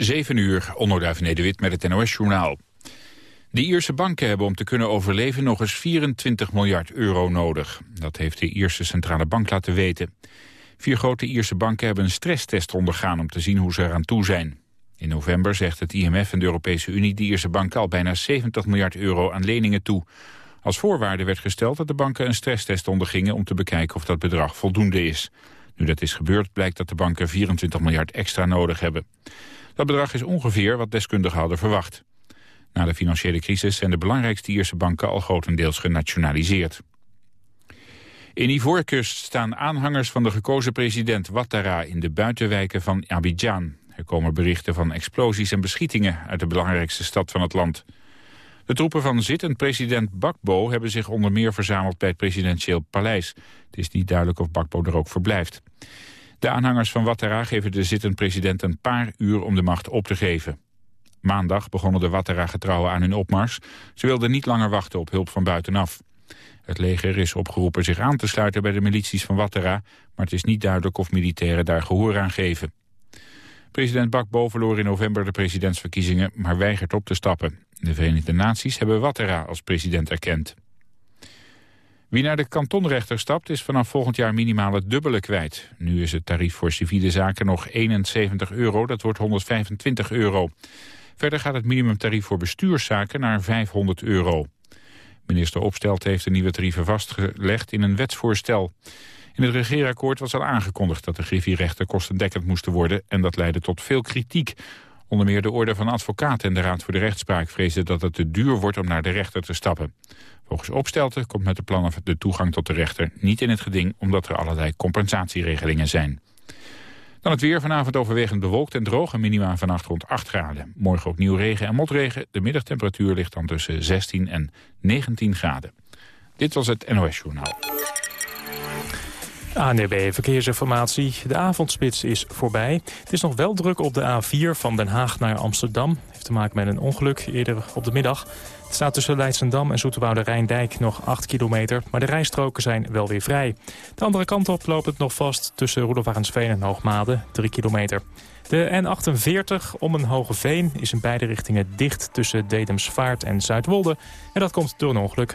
7 uur, onderduif Nederwit met het NOS-journaal. De Ierse banken hebben om te kunnen overleven nog eens 24 miljard euro nodig. Dat heeft de Ierse Centrale Bank laten weten. Vier grote Ierse banken hebben een stresstest ondergaan om te zien hoe ze eraan toe zijn. In november zegt het IMF en de Europese Unie de Ierse banken al bijna 70 miljard euro aan leningen toe. Als voorwaarde werd gesteld dat de banken een stresstest ondergingen om te bekijken of dat bedrag voldoende is. Nu dat is gebeurd blijkt dat de banken 24 miljard extra nodig hebben. Dat bedrag is ongeveer wat deskundigen hadden verwacht. Na de financiële crisis zijn de belangrijkste Ierse banken al grotendeels genationaliseerd. In Ivoorkust staan aanhangers van de gekozen president Ouattara in de buitenwijken van Abidjan. Er komen berichten van explosies en beschietingen uit de belangrijkste stad van het land. De troepen van zittend president Bakbo hebben zich onder meer verzameld bij het presidentieel paleis. Het is niet duidelijk of Bakbo er ook verblijft. De aanhangers van Ouattara geven de zittend president een paar uur om de macht op te geven. Maandag begonnen de Ouattara-getrouwen aan hun opmars. Ze wilden niet langer wachten op hulp van buitenaf. Het leger is opgeroepen zich aan te sluiten bij de milities van Ouattara... maar het is niet duidelijk of militairen daar gehoor aan geven. President Bakbo verloor in november de presidentsverkiezingen... maar weigert op te stappen. De Verenigde Naties hebben Ouattara als president erkend. Wie naar de kantonrechter stapt is vanaf volgend jaar minimaal het dubbele kwijt. Nu is het tarief voor civiele zaken nog 71 euro, dat wordt 125 euro. Verder gaat het minimumtarief voor bestuurszaken naar 500 euro. Minister Opstelt heeft de nieuwe tarieven vastgelegd in een wetsvoorstel. In het regeerakkoord was al aangekondigd dat de griffierechten kostendekkend moesten worden... en dat leidde tot veel kritiek. Onder meer de Orde van Advocaten en de Raad voor de Rechtspraak vreesden dat het te duur wordt om naar de rechter te stappen. Volgens Opstelten komt met de plannen de toegang tot de rechter niet in het geding... omdat er allerlei compensatieregelingen zijn. Dan het weer vanavond overwegend bewolkt en droog... en minima vannacht rond 8 graden. Morgen opnieuw regen en motregen. De middagtemperatuur ligt dan tussen 16 en 19 graden. Dit was het NOS Journaal. ANB Verkeersinformatie. De avondspits is voorbij. Het is nog wel druk op de A4 van Den Haag naar Amsterdam. Heeft te maken met een ongeluk eerder op de middag. Het staat tussen Leidsendam en Zoeterwoude Rijndijk nog 8 kilometer, maar de rijstroken zijn wel weer vrij. De andere kant op loopt het nog vast tussen Roelofarensveen en Hoogmade, 3 kilometer. De N48 om een hoge veen is in beide richtingen dicht tussen Dedemsvaart en Zuidwolde. En dat komt door een ongeluk.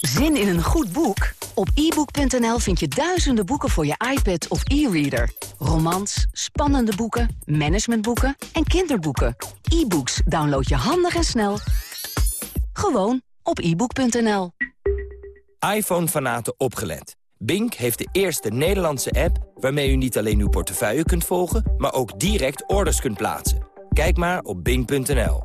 Zin in een goed boek? Op ebook.nl vind je duizenden boeken voor je iPad of e-reader. Romans, spannende boeken, managementboeken en kinderboeken. E-books download je handig en snel. Gewoon op ebook.nl. iPhone-fanaten opgelet. Bink heeft de eerste Nederlandse app waarmee u niet alleen uw portefeuille kunt volgen... maar ook direct orders kunt plaatsen. Kijk maar op bink.nl.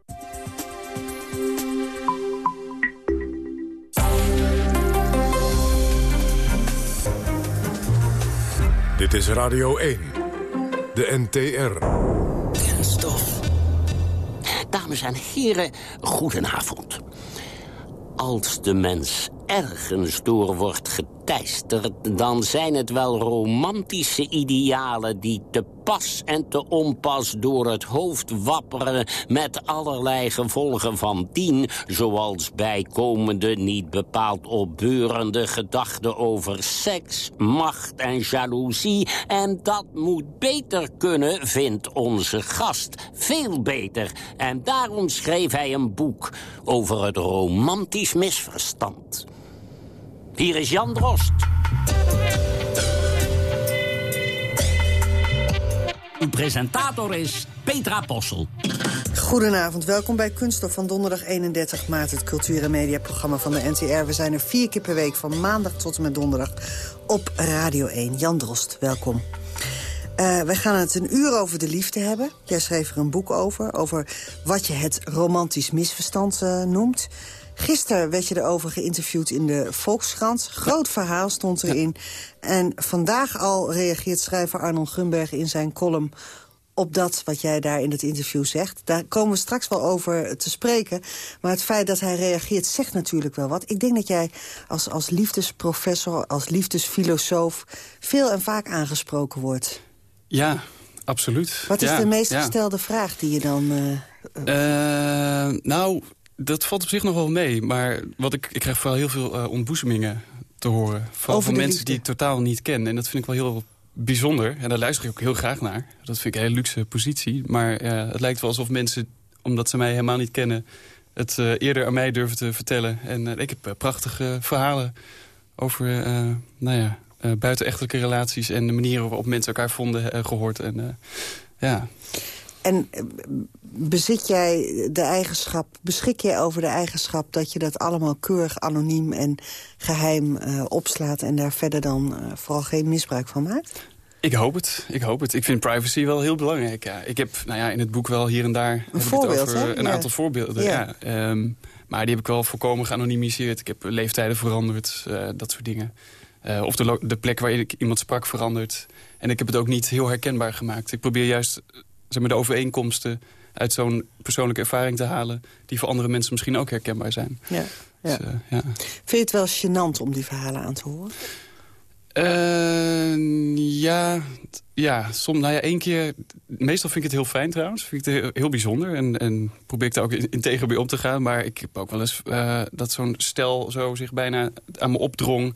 Dit is Radio 1, de NTR. Kenstof. Dames en heren, goedenavond. Als de mens ergens door wordt geteisterd... dan zijn het wel romantische idealen die te pas en te onpas door het hoofd wapperen... met allerlei gevolgen van dien, zoals bijkomende... niet bepaald opbeurende gedachten over seks, macht en jaloezie. En dat moet beter kunnen, vindt onze gast. Veel beter. En daarom schreef hij een boek over het romantisch misverstand. Hier is Jan Drost. Uw presentator is Petra Possel. Goedenavond, welkom bij Kunststof van donderdag 31 maart... het cultuur- en mediaprogramma van de NTR. We zijn er vier keer per week, van maandag tot en met donderdag... op Radio 1. Jan Drost, welkom. Uh, we gaan het een uur over de liefde hebben. Jij schreef er een boek over, over wat je het romantisch misverstand uh, noemt. Gisteren werd je erover geïnterviewd in de Volkskrant. Groot verhaal stond erin. En vandaag al reageert schrijver Arnold Gunberg in zijn column op dat wat jij daar in het interview zegt. Daar komen we straks wel over te spreken. Maar het feit dat hij reageert zegt natuurlijk wel wat. Ik denk dat jij als, als liefdesprofessor, als liefdesfilosoof... veel en vaak aangesproken wordt. Ja, absoluut. Wat is ja, de meest ja. gestelde vraag die je dan... Uh, uh, nou, dat valt op zich nog wel mee. Maar wat ik, ik krijg vooral heel veel uh, ontboezemingen te horen. Van de mensen liefde. die ik totaal niet ken. En dat vind ik wel heel bijzonder. En daar luister ik ook heel graag naar. Dat vind ik een hele luxe positie. Maar uh, het lijkt wel alsof mensen, omdat ze mij helemaal niet kennen... het uh, eerder aan mij durven te vertellen. En ik heb prachtige verhalen over nou ja, buitenechtelijke relaties... en de manieren waarop mensen elkaar vonden gehoord. En, ja. En bezit jij de eigenschap, beschik jij over de eigenschap... dat je dat allemaal keurig anoniem en geheim uh, opslaat... en daar verder dan uh, vooral geen misbruik van maakt? Ik hoop het, ik hoop het. Ik vind privacy wel heel belangrijk. Ja. Ik heb nou ja, in het boek wel hier en daar een, voorbeeld, over hè? een ja. aantal voorbeelden. Ja. ja. Um, maar die heb ik wel volkomen geanonimiseerd. Ik heb leeftijden veranderd, uh, dat soort dingen. Uh, of de, de plek waar ik iemand sprak veranderd. En ik heb het ook niet heel herkenbaar gemaakt. Ik probeer juist zeg maar, de overeenkomsten uit zo'n persoonlijke ervaring te halen... die voor andere mensen misschien ook herkenbaar zijn. Ja, ja. Dus, uh, ja. Vind je het wel gênant om die verhalen aan te horen? Uh, ja, ja, soms, nou ja, één keer... Meestal vind ik het heel fijn trouwens. Vind ik het heel, bijzonder. En, en probeer ik daar ook integer bij om te gaan. Maar ik heb ook wel eens uh, dat zo'n stel zo zich bijna aan me opdrong...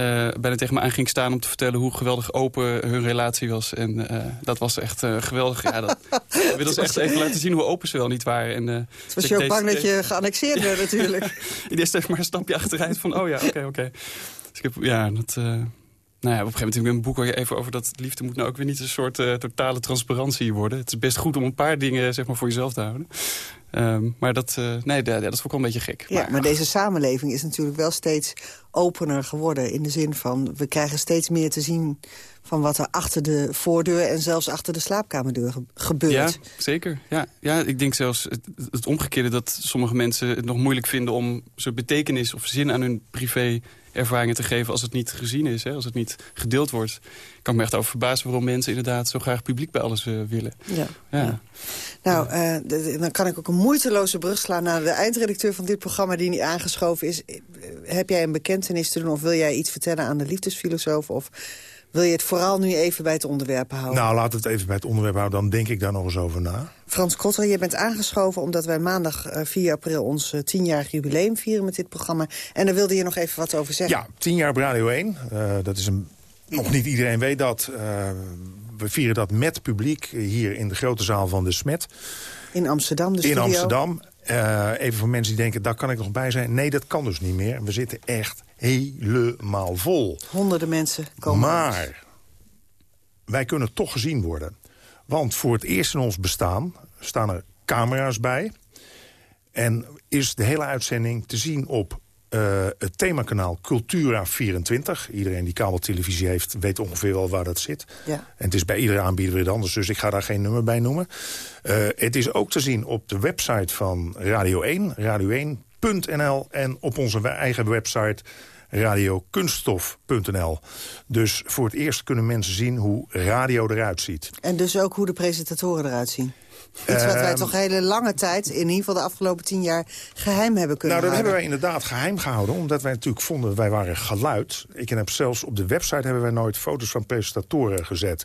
Uh, bijna tegen me aan ging staan om te vertellen hoe geweldig open hun relatie was. En uh, dat was echt uh, geweldig. Ja, dat, ik wil dus echt even laten zien hoe open ze wel niet waren. En, Het was je ook bang dat je geannexeerd werd natuurlijk. ik deed steeds maar een stapje achteruit van, oh ja, oké, okay, oké. Okay. Dus ik heb, ja, dat... Nou ja, op een gegeven moment heb ik een boek even over dat liefde moet nou ook weer niet een soort uh, totale transparantie worden. Het is best goed om een paar dingen zeg maar, voor jezelf te houden. Um, maar dat, uh, nee, dat, dat is ook wel een beetje gek. Ja, maar, maar deze samenleving is natuurlijk wel steeds opener geworden. In de zin van, we krijgen steeds meer te zien van wat er achter de voordeur... en zelfs achter de slaapkamerdeur gebeurt. Ja, zeker. Ja, ja ik denk zelfs het, het omgekeerde dat sommige mensen het nog moeilijk vinden... om zo'n betekenis of zin aan hun privé ervaringen te geven als het niet gezien is, hè, als het niet gedeeld wordt. Ik kan me echt over verbazen waarom mensen inderdaad zo graag publiek bij alles uh, willen. Ja. ja. ja. Nou, uh, dan kan ik ook een moeiteloze brug slaan naar de eindredacteur van dit programma die niet aangeschoven is. Heb jij een bekentenis te doen of wil jij iets vertellen aan de liefdesfilosoof? Of wil je het vooral nu even bij het onderwerp houden? Nou, laat het even bij het onderwerp houden, dan denk ik daar nog eens over na. Frans Kotter, je bent aangeschoven omdat wij maandag uh, 4 april ons uh, tienjarig jubileum vieren met dit programma. En daar wilde je nog even wat over zeggen. Ja, tien jaar op Radio 1. Uh, dat is een, nog niet iedereen weet dat. Uh, we vieren dat met publiek hier in de grote zaal van de Smet. In Amsterdam, de In studio. Amsterdam. Uh, even voor mensen die denken, daar kan ik nog bij zijn. Nee, dat kan dus niet meer. We zitten echt helemaal vol. Honderden mensen komen Maar uit. wij kunnen toch gezien worden. Want voor het eerst in ons bestaan staan er camera's bij. En is de hele uitzending te zien op uh, het themakanaal Cultura24. Iedereen die kabeltelevisie heeft weet ongeveer wel waar dat zit. Ja. En het is bij iedere aanbieder weer anders, dus ik ga daar geen nummer bij noemen. Uh, het is ook te zien op de website van Radio 1, radio1.nl... en op onze eigen website radiokunststof.nl. Dus voor het eerst kunnen mensen zien hoe radio eruit ziet. En dus ook hoe de presentatoren eruit zien? Iets wat wij Ehm, toch hele lange tijd, in ieder geval de afgelopen tien jaar, geheim hebben kunnen Nou, dat houden. hebben wij inderdaad geheim gehouden. Omdat wij natuurlijk vonden, wij waren geluid. Ik heb zelfs op de website hebben wij nooit foto's van presentatoren gezet.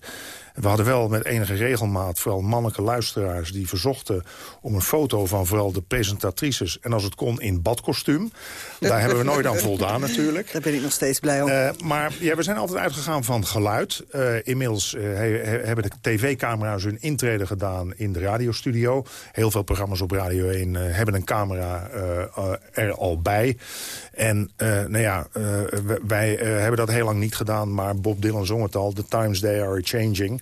We hadden wel met enige regelmaat vooral mannelijke luisteraars... die verzochten om een foto van vooral de presentatrices... en als het kon in badkostuum. Daar hebben we nooit aan voldaan natuurlijk. Daar ben ik nog steeds blij om. Uh, maar ja, we zijn altijd uitgegaan van geluid. Uh, inmiddels uh, he, he, hebben de tv-camera's hun intrede gedaan in de radiostudio. Heel veel programma's op Radio 1 hebben een camera er al bij. En nou ja, wij hebben dat heel lang niet gedaan, maar Bob Dylan zong het al. The times they are changing.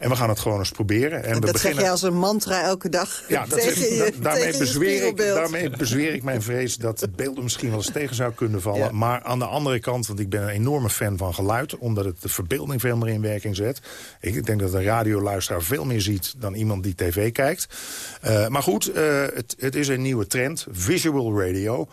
En we gaan het gewoon eens proberen. En, en we dat beginnen... zeg als een mantra elke dag ja, dat tegen je, daarmee, bezweer ik, daarmee bezweer ik mijn vrees dat het beeld er misschien wel eens tegen zou kunnen vallen. Ja. Maar aan de andere kant, want ik ben een enorme fan van geluid... omdat het de verbeelding veel meer in werking zet. Ik denk dat een radioluisteraar veel meer ziet dan iemand die tv kijkt. Uh, maar goed, uh, het, het is een nieuwe trend. Visual radio.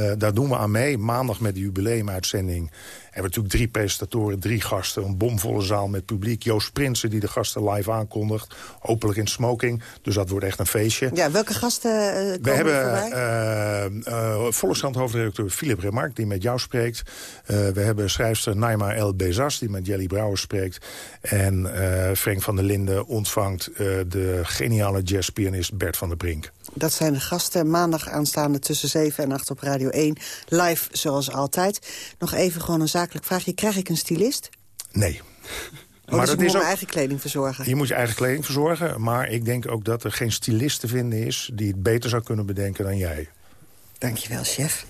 Uh, daar doen we aan mee. Maandag met de jubileumuitzending hebben we natuurlijk drie presentatoren, drie gasten. Een bomvolle zaal met publiek. Joost Prinsen die de gasten live aankondigt. Hopelijk in smoking. Dus dat wordt echt een feestje. Ja, welke gasten uh, komen We hebben uh, uh, Volkskrant hoofdredacteur Philip Remarque die met jou spreekt. we hebben schrijfster Naima El Bezas die met Jelly Brouwer spreekt. En Frank van der Linden ontvangt de geniale jazzpianist Bert van der Brink. Dat zijn de gasten maandag aanstaande tussen 7 en 8 op Radio 1. Live zoals altijd. Nog even gewoon een zakelijk vraagje. Krijg ik een stylist? Nee. Oh, maar dus ik moet mijn eigen kleding verzorgen? Je moet je eigen kleding verzorgen. Maar ik denk ook dat er geen stylist te vinden is... die het beter zou kunnen bedenken dan jij. Dankjewel, chef.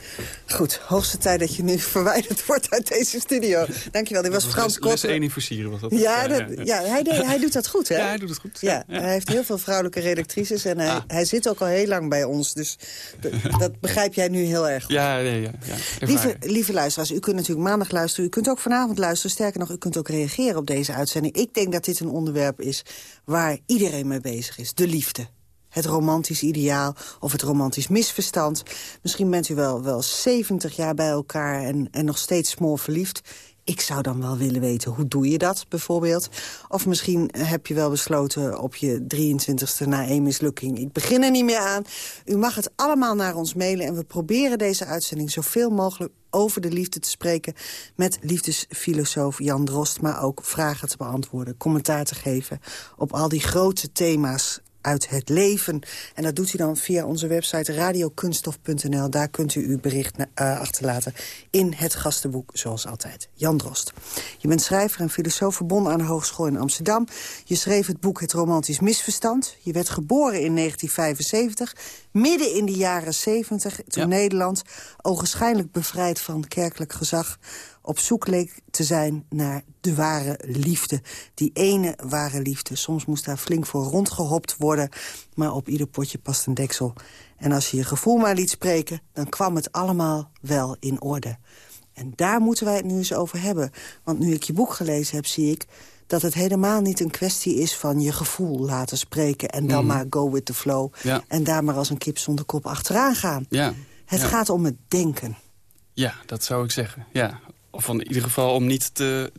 Goed, hoogste tijd dat je nu verwijderd wordt uit deze studio. Dankjewel, dit was Frans Kotter. Les 1 in versieren was dat. Ja, dat, ja, ja. hij, deed, hij doet dat goed, hè? Ja, hij doet het goed. Ja, hij heeft heel veel vrouwelijke redactrices en hij, ah. hij zit ook al heel lang bij ons. Dus dat begrijp jij nu heel erg goed. Ja, nee, ja, ja. Lieve, lieve luisteraars, u kunt natuurlijk maandag luisteren. U kunt ook vanavond luisteren. Sterker nog, u kunt ook reageren op deze uitzending. Ik denk dat dit een onderwerp is waar iedereen mee bezig is. De liefde het romantisch ideaal of het romantisch misverstand. Misschien bent u wel, wel 70 jaar bij elkaar en, en nog steeds smoor verliefd. Ik zou dan wel willen weten, hoe doe je dat bijvoorbeeld? Of misschien heb je wel besloten op je 23ste na één mislukking... ik begin er niet meer aan. U mag het allemaal naar ons mailen en we proberen deze uitzending... zoveel mogelijk over de liefde te spreken met liefdesfilosoof Jan Drost... maar ook vragen te beantwoorden, commentaar te geven... op al die grote thema's uit het leven. En dat doet u dan via onze website radiokunstof.nl. Daar kunt u uw bericht uh, achterlaten in het gastenboek, zoals altijd. Jan Drost. Je bent schrijver en filosoof verbonden aan de Hogeschool in Amsterdam. Je schreef het boek Het Romantisch Misverstand. Je werd geboren in 1975, midden in de jaren 70... toen ja. Nederland, ogenschijnlijk bevrijd van kerkelijk gezag op zoek leek te zijn naar de ware liefde. Die ene ware liefde. Soms moest daar flink voor rondgehopt worden... maar op ieder potje past een deksel. En als je je gevoel maar liet spreken... dan kwam het allemaal wel in orde. En daar moeten wij het nu eens over hebben. Want nu ik je boek gelezen heb, zie ik dat het helemaal niet een kwestie is van je gevoel laten spreken... en dan mm. maar go with the flow. Ja. En daar maar als een kip zonder kop achteraan gaan. Ja. Het ja. gaat om het denken. Ja, dat zou ik zeggen. Ja. Of in ieder geval om niet te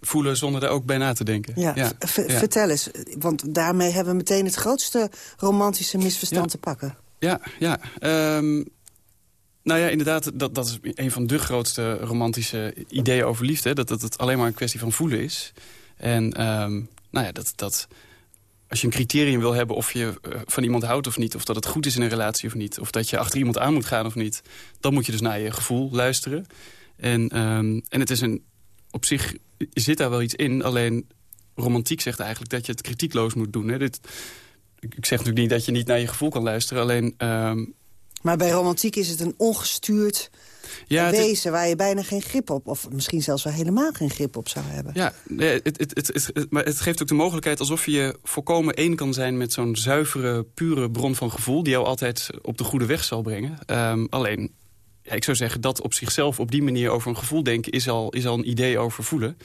voelen zonder er ook bij na te denken. Ja, ja. Vertel eens, want daarmee hebben we meteen het grootste romantische misverstand te pakken. Ja, ja. Um, nou ja, inderdaad, dat, dat is een van de grootste romantische ideeën over liefde. Dat, dat het alleen maar een kwestie van voelen is. En um, nou ja, dat, dat als je een criterium wil hebben of je uh, van iemand houdt of niet... of dat het goed is in een relatie of niet... of dat je achter iemand aan moet gaan of niet... dan moet je dus naar je gevoel luisteren. En, um, en het is een, op zich zit daar wel iets in. Alleen romantiek zegt eigenlijk dat je het kritiekloos moet doen. Hè? Dit, ik zeg natuurlijk niet dat je niet naar je gevoel kan luisteren. Alleen, um, maar bij romantiek is het een ongestuurd ja, wezen is... waar je bijna geen grip op... of misschien zelfs wel helemaal geen grip op zou hebben. Ja, het, het, het, het, maar het geeft ook de mogelijkheid alsof je volkomen één kan zijn... met zo'n zuivere, pure bron van gevoel... die jou altijd op de goede weg zal brengen. Um, alleen, ik zou zeggen dat op zichzelf op die manier over een gevoel denken... is al, is al een idee over voelen.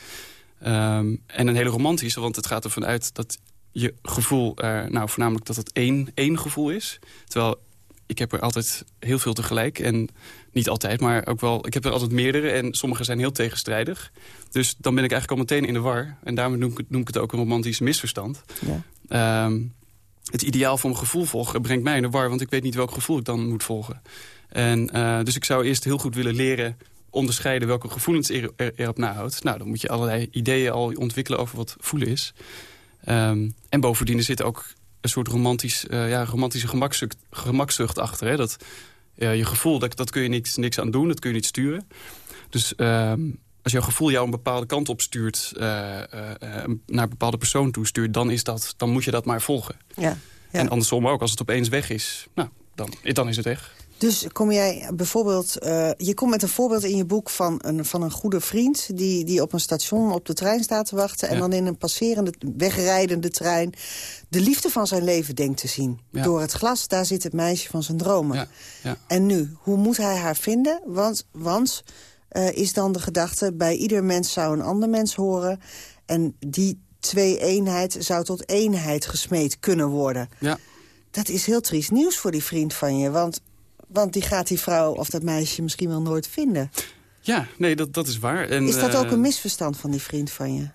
Um, en een hele romantische, want het gaat ervan uit dat je gevoel... Uh, nou, voornamelijk dat het één, één gevoel is. Terwijl ik heb er altijd heel veel tegelijk. En niet altijd, maar ook wel... Ik heb er altijd meerdere en sommige zijn heel tegenstrijdig. Dus dan ben ik eigenlijk al meteen in de war. En daarom noem ik, noem ik het ook een romantisch misverstand. Ja. Um, het ideaal voor een gevoel volgen brengt mij in de war... want ik weet niet welk gevoel ik dan moet volgen. En, uh, dus ik zou eerst heel goed willen leren onderscheiden welke gevoelens er, er, erop nahoudt. Nou, dan moet je allerlei ideeën al ontwikkelen over wat voelen is. Um, en bovendien er zit ook een soort romantisch, uh, ja, romantische gemakzucht, gemakzucht achter. Hè? Dat, uh, je gevoel, dat, dat kun je niks, niks aan doen, dat kun je niet sturen. Dus uh, als jouw gevoel jou een bepaalde kant op stuurt... Uh, naar een bepaalde persoon toe stuurt, dan, is dat, dan moet je dat maar volgen. Ja. En andersom ook, als het opeens weg is, nou, dan, dan is het weg. Dus kom jij bijvoorbeeld... Uh, je komt met een voorbeeld in je boek van een, van een goede vriend... Die, die op een station op de trein staat te wachten... en dan in een passerende, wegrijdende trein... de liefde van zijn leven denkt te zien. Door het glas, daar zit het meisje van zijn dromen. Ja. En nu, hoe moet hij haar vinden? Want, want uh, is dan de gedachte... bij ieder mens zou een ander mens horen... en die twee-eenheid zou tot eenheid gesmeed kunnen worden. Ja. Dat is heel triest nieuws voor die vriend van je. Want want die gaat die vrouw of dat meisje misschien wel nooit vinden. Ja, nee, dat, dat is waar. En, is dat ook een eh, misverstand van die vriend van je?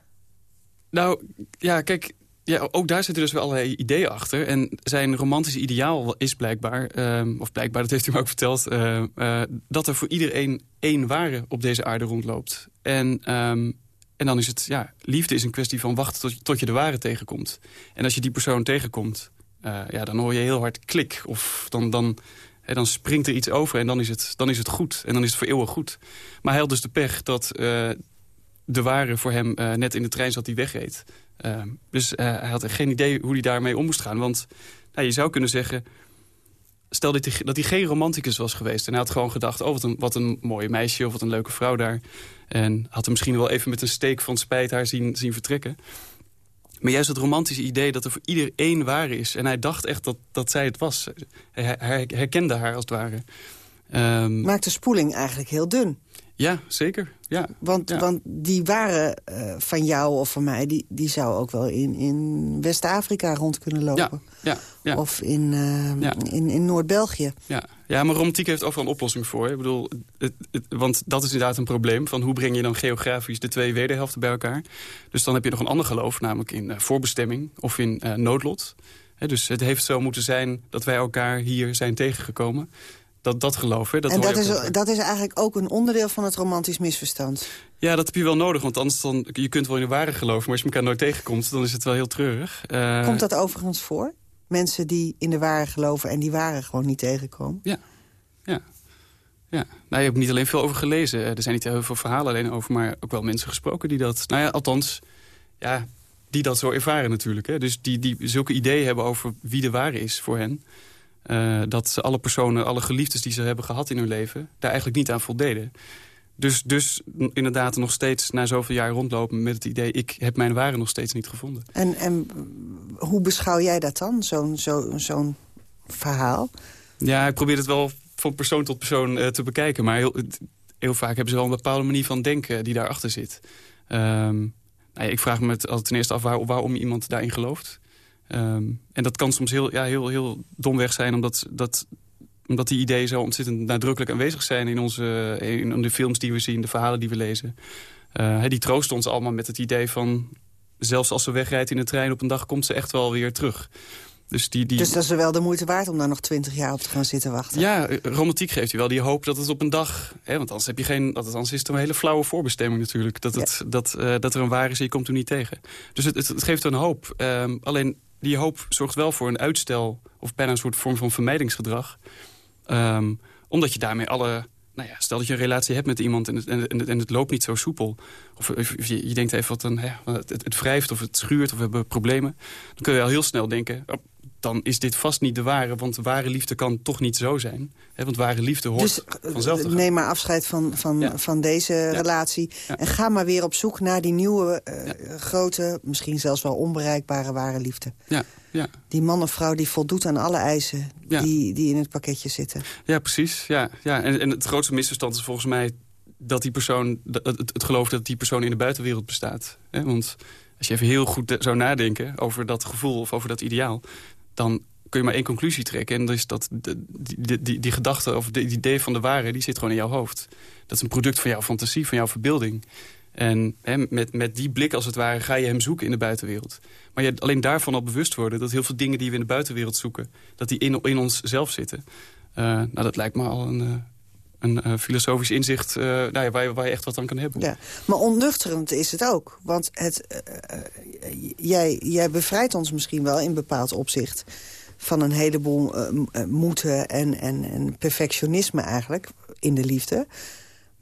Nou, ja, kijk, ja, ook daar zitten dus wel allerlei ideeën achter. En zijn romantische ideaal is blijkbaar, ehm, of blijkbaar, dat heeft hij me ook verteld... Uh, uh, dat er voor iedereen één ware op deze aarde rondloopt. En, um, en dan is het, ja, liefde is een kwestie van wachten tot, tot je de ware tegenkomt. En als je die persoon tegenkomt, ja, dan hoor je heel hard klik. Of dan, dan en dan springt er iets over en dan is, het, dan is het goed. En dan is het voor eeuwig goed. Maar hij had dus de pech dat uh, de ware voor hem uh, net in de trein zat die wegreed. Uh, dus hij had geen idee hoe hij daarmee om moest gaan. Want nou, je zou kunnen zeggen... Stel dat hij, dat hij geen romanticus was geweest. En hij had gewoon gedacht, oh wat een, wat een mooie meisje of wat een leuke vrouw daar. En had hem misschien wel even met een steek van spijt haar zien, zien vertrekken. Maar juist het romantische idee dat er voor ieder één ware is. En hij dacht echt dat, dat zij het was. Hij, hij herkende haar als het ware. Um, Maakt de spoeling eigenlijk heel dun. Ja, zeker. Ja. Want, want die waren uh, van jou of van mij... die, die zou ook wel in, in West-Afrika rond kunnen lopen. Ja, ja, Of in, uh, in, in Noord-België. Ja. ja, maar romantiek heeft overal een oplossing voor. Ik bedoel, het, het, want dat is inderdaad een probleem. Van hoe breng je dan geografisch de twee wederhelften bij elkaar? Dus dan heb je nog een ander geloof, namelijk in uh, voorbestemming of in noodlot. dus het heeft zo moeten zijn dat wij elkaar hier zijn tegengekomen dat, dat geloof. Hè, dat en dat is, dat is eigenlijk ook een onderdeel van het romantisch misverstand. Ja, dat heb je wel nodig. Want anders dan, je kunt wel in de ware geloven... maar als je elkaar nooit tegenkomt, dan is het wel heel treurig. Uh... Komt dat overigens voor? Mensen die in de ware geloven en die ware gewoon niet tegenkomen? Ja, ja. Ja, nou, je hebt niet alleen veel over gelezen. Er zijn niet heel veel verhalen alleen over... maar ook wel mensen gesproken die dat... Nou ja, althans, ja, die dat zo ervaren natuurlijk. Hè. Dus die, die zulke ideeën hebben over wie de ware is voor hen... Uh, dat alle personen, alle geliefdes die ze hebben gehad in hun leven... daar eigenlijk niet aan voldeden. Dus, dus inderdaad nog steeds na zoveel jaar rondlopen met het idee... ik heb mijn ware nog steeds niet gevonden. En, en hoe beschouw jij dat dan, zo'n zo, zo'n verhaal? Ja, ik probeer het wel van persoon tot persoon uh, te bekijken. Maar heel, heel, vaak hebben ze wel een bepaalde manier van denken die daarachter zit. Um, nou ja, ik vraag me het ten eerste af waar, waarom iemand daarin gelooft. Um, en dat kan soms heel, ja, heel, heel domweg zijn, omdat, dat, omdat die ideeën zo ontzettend nadrukkelijk aanwezig zijn in, onze, in de films die we zien, de verhalen die we lezen. Uh, die troosten ons allemaal met het idee van, zelfs als ze wegrijdt in een trein op een dag, komt ze echt wel weer terug. Dus, die, die... dus dat is wel de moeite waard om daar nog twintig jaar op te gaan zitten wachten? Ja, romantiek geeft je wel die hoop dat het op een dag... Hè, want anders, heb je geen, anders is het een hele flauwe voorbestemming natuurlijk. Dat, het, dat, uh, dat er een waar is en je komt er niet tegen. Dus het, het, het geeft een hoop. Um, alleen die hoop zorgt wel voor een uitstel... of bijna een soort vorm van vermijdingsgedrag. Um, omdat je daarmee alle... Nou ja, stel dat je een relatie hebt met iemand en het, en het, en het loopt niet zo soepel. Of, je, je, denkt even wat hè, het, het, wrijft of het schuurt of we hebben problemen. Dan kun je al heel snel denken... Oh, dan is dit vast niet de ware. Want ware liefde kan toch niet zo zijn. Hè? Want ware liefde hoort dus, eh, vanzelf te neem maar afscheid van, van, van deze relatie. En ga maar weer op zoek naar die nieuwe, uh, grote... misschien zelfs wel onbereikbare ware liefde. Ja. Ja. Die man of vrouw die voldoet aan alle eisen die, die in het pakketje zitten. Ja, precies. Ja, ja. En, en het grootste misverstand is volgens mij dat die persoon, het, het, het geloof dat die persoon in de buitenwereld bestaat. Want als je even heel goed zou nadenken over dat gevoel of over dat ideaal dan kun je maar één conclusie trekken. En is dat die, die, die, gedachte of het idee van de ware, die zit gewoon in jouw hoofd. Dat is een product van jouw fantasie, van jouw verbeelding. En hè, met, met die blik als het ware ga je hem zoeken in de buitenwereld. Maar je alleen daarvan al bewust worden dat heel veel dingen die we in de buitenwereld zoeken... dat die in, in ons zelf zitten. Uh, nou, dat lijkt me al een, uh, een uh, filosofisch inzicht nou ja, waar, je, echt wat aan kan hebben. Ja, maar onnuchterend is het ook. Want het, jij, jij bevrijdt ons misschien wel in bepaald opzicht... van een heleboel moeten en, en, en perfectionisme eigenlijk in de liefde...